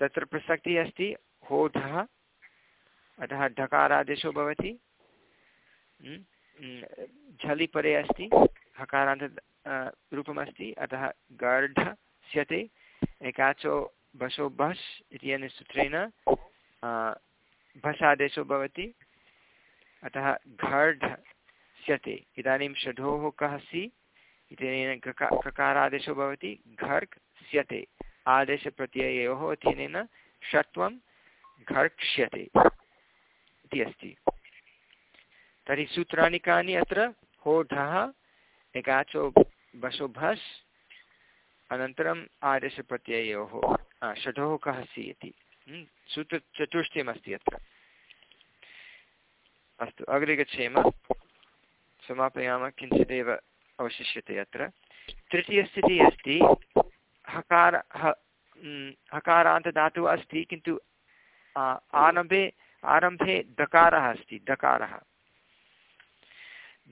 तत्र प्रसक्तिः अस्ति होढः अतः ढकारादेशो भवति झलि परे अस्ति हकारान्त रूपमस्ति अतः गर्ढ स्यते एकाचो बशो बस् इत्यनेन सूत्रेण भसादेशो भवति अतः स्यते इदानीं षढोः कः सि? इत्यनेन कका ककारादेशो भवति। घर्क् आदेशप्रत्यययोः इत्यनेन षत्वं घर्क्ष्यते इति अस्ति। तर्हि सूत्राणि कानि अत्र? होढः एकाचो बशो भस् अनन्तरम् आदेशप्रत्यययोः षठोः कः सि इति। सूत्रचतुष्टयमस्ति अत्र। अस्तु अग्रे गच्छेम समापयामः, किञ्चिदेव अवशिष्यते अत्र। तृतीयस्थितिः अस्ति। हकार, ह हकारान्तदातुः अस्ति, किन्तु आरम्भे आरम्भे दकारः अस्ति, दकारः।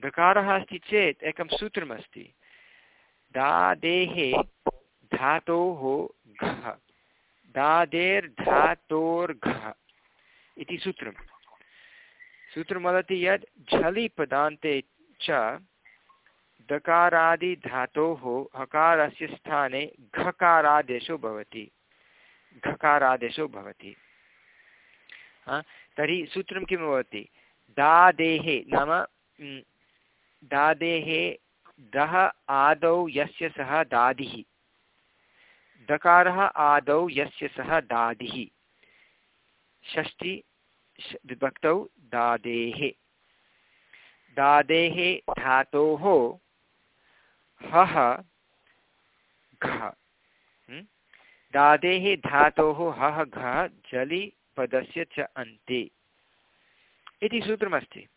दकारः अस्ति चेत् एकं सूत्रमस्ति। दादेः धातोः घः। दादेर्धातोर्घः इति सूत्रं सूत्रं वदति यत् झलि पदान्ते च दकारादिधातोः हकारस्य स्थाने घकारादेशो भवति। घकारादेशो भवति। तर्हि सूत्रं किं भवति दादेः नाम दादेः दः आदौ यस्य सः दादिः। दकारः आदौ यस्य सः दादिः। षष्टि विभक्तौ दादेः। दादेः धातोः हः, घः। दादेः धातोः हः, घः, जलि पदस्य च अन्ते। इति सूत्रमस्ति।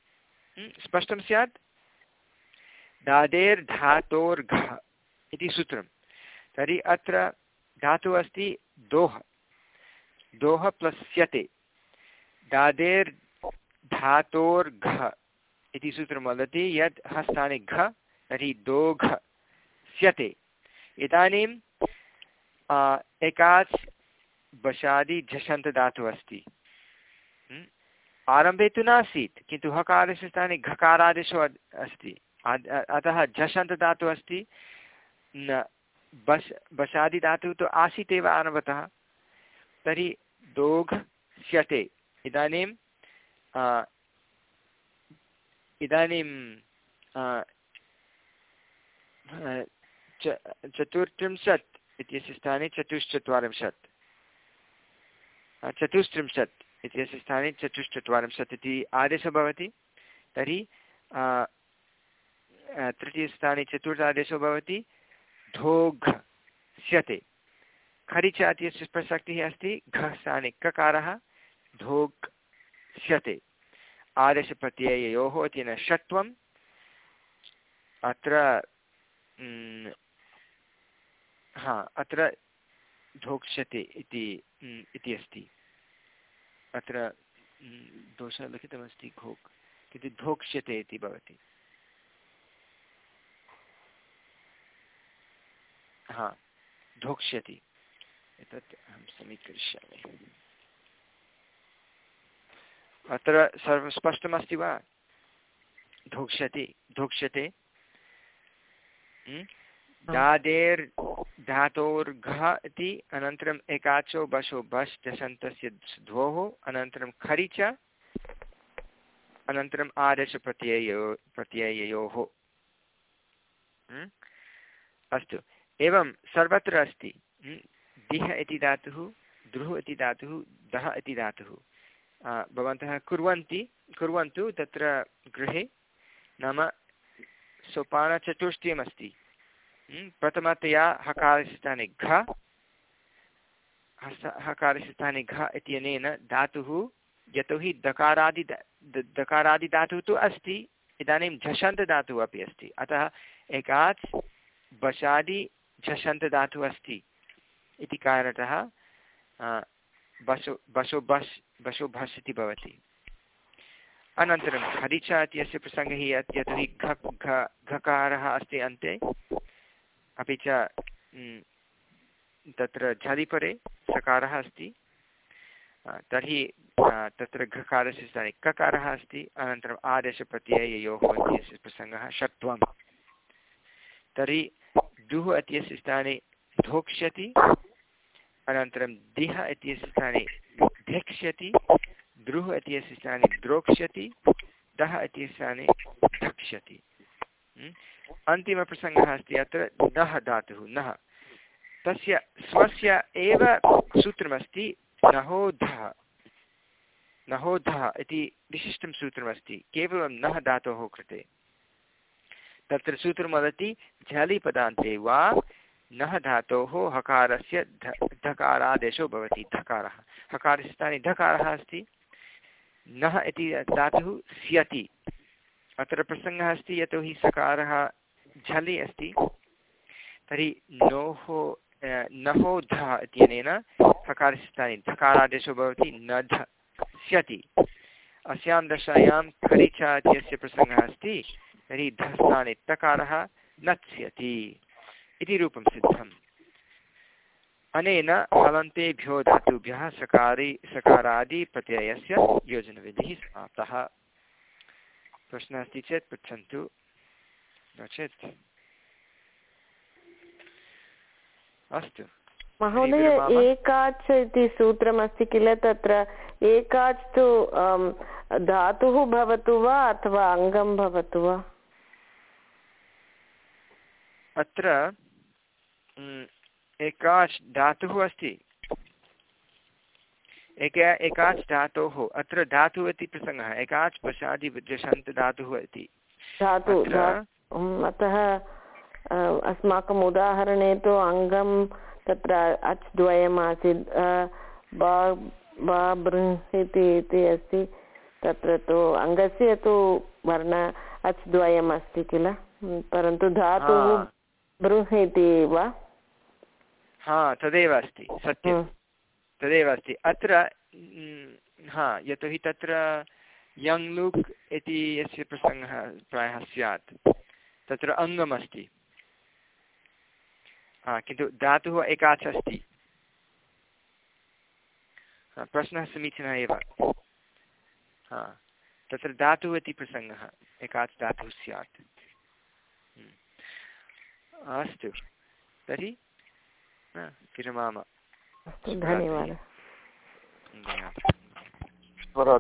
स्पष्टं स्यात्? दादेर्धातोर्घः इति सूत्रं। तर्हि अत्र धातुः अस्ति दोः दोः प्लस्यते। दादेर्धातोर्घः इति सूत्रं वदति यत् हस्तानि घ, तर्हि दोघ स्यते। इदानीं एकाच् बशादि झषन्तदातुः अस्ति। आरम्भे तु नासीत्, किन्तु हकारस्य स्थाने घकारादेशो अस्ति। अतः झषन्तदातुः अस्ति। न बस् बसादिधातुः तु आसीत् एव आरम्भतः। तर्हि दोघ स्यते। इदानीं इदानीं च, चतुर्त्रिंशत् इत्यस्य स्थाने चतुश्चत्वारिंशत्। चतुस्त्रिंशत् इत्यस्य स्थाने चतुश्चत्वारिंशत् इति आदेशः भवति, तर्हि तृतीयस्थाने चतुर्थादेशो भवति धोघ स्यते खरिच इत्यस्य प्रसक्तिः अस्ति, घ स्थाने ककारः। धोग् स्यते आदेशप्रत्यययोः इत्यनेन षत्वम्। अत्र हा, अत्र धोक्ष्यते इति इति अस्ति। अत्र दोषः लिखितमस्ति घोक्। किन्तु धोक्ष्यते इति भवति। हा, धोक्ष्यति। एतत् अहं समीकरिष्यामि। अत्र सर्वं स्पष्टमस्ति वा? धोक्ष्यति धोक्ष्यते। दादेर् धातोर्घः इति अनन्तरम् एकाचो बशो बश् दशन्तस्य द्वोः अनन्तरं खरि च अनन्तरम् आदेशप्रत्ययो प्रत्यययोः। अस्तु। एवं सर्वत्र अस्ति। दिह इति धातुः द्रुः इति धातुः दः इति धातुः। भवन्तः कुर्वन्ति, कुर्वन्तु तत्र गृहे नाम सोपानचतुष्टयमस्ति। प्रथमतया हकारस्य स्थाने घ हकारस्य स्थाने घ इत्यनेन धातुः, यतोहि दकारादि दकारादिधातुः तु अस्ति, इदानीं झषन्तदातुः अपि अस्ति। अतः एकाच् बशादि झषन्तदातुः अस्ति इति कारणतः बसो बसो, बस्, बसो भस् भवति। अनन्तरं खरिच इत्यस्य प्रसङ्गः यत् यतोहि घ घ, घकारः अस्ति अन्ते, अपि च तत्र झलिपरे सकारः अस्ति। तर्हि तत्र घकारस्य स्थाने ककारः अस्ति। अनन्तरम् आदेशप्रत्यययोः इत्यस्य प्रसङ्गः षट्वं तर्हि दुः इत्यस्य स्थाने धोक्ष्यति। अनन्तरं दिह इत्यस्य स्थाने ध्यक्ष्यति द्रुः इत्यस्य स्थाने द्रोक्ष्यति दः इत्यस्य स्थाने धक्ष्यति। अन्तिमप्रसङ्गः अस्ति अत्र नः धातुः, नः। तस्य स्वस्य एव सूत्रमस्ति नहोधः। नहोधः इति विशिष्टं सूत्रमस्ति, केवलं नः धातोः कृते। तत्र सूत्रं वदति झलिपदान्ते वा नः धातोः हकारस्य ध, धकारादेशो भवति, धकारः। हकारस्य स्थाने धकारः अस्ति। नः इति धातुः स्यति। अत्र प्रसङ्गः अस्ति यतोहि सकारः झलि अस्ति। तर्हि नोः नहोधः इत्यनेन हकारस्य स्थाने धकारादेशो भवति नध स्यति। अस्यां दशायां खरिचा इत्यस्य प्रसङ्गः अस्ति। तर्हि धस्थाने तकारः नत्स्यति इति रूपं सिद्धम्। अनेन हलन्तेभ्यो धातुभ्यः सकारि सकारादिप्रत्ययस्य योजनविधिः समाप्तः। प्रश्नः अस्ति चेत् पृच्छन्तु। नो चेत्। अस्तु। महोदय एकाच् इति सूत्रमस्ति किल? तत्र एकाच् तु धातुः भवतु वा अथवा अङ्गं भवतु वा? अत्र एकाच् धातुः अस्ति। एक एकाच् धातोः अत्र धातुः इति प्रसङ्गः एकाच् पशादि विद्यशन्त इति। धातु अतः अस्माकम् उदाहरणे तु अङ्गं तत्र अच् द्वयम् आसीत् इति इति अस्ति। तत्र तु अङ्गस्य तु वर्ण अच् द्वयम् अस्ति किल? परन्तु धातुः बृह् इति वा? हा तदेव अस्ति सत्यं। तदेव अस्ति। अत्र हा यतोहि तत्र यङ् लुक् इति यस्य प्रसङ्गः प्रायः स्यात्। तत्र अङ्गमस्ति किन्तु धातुः एकाच् अस्ति। प्रश्नः समीचीनः एव। हा तत्र धातुः इति प्रसङ्गः एकाच् धातुः स्यात्। अस्तु। तर्हि विरमाम धन्यवादः धन्यवादः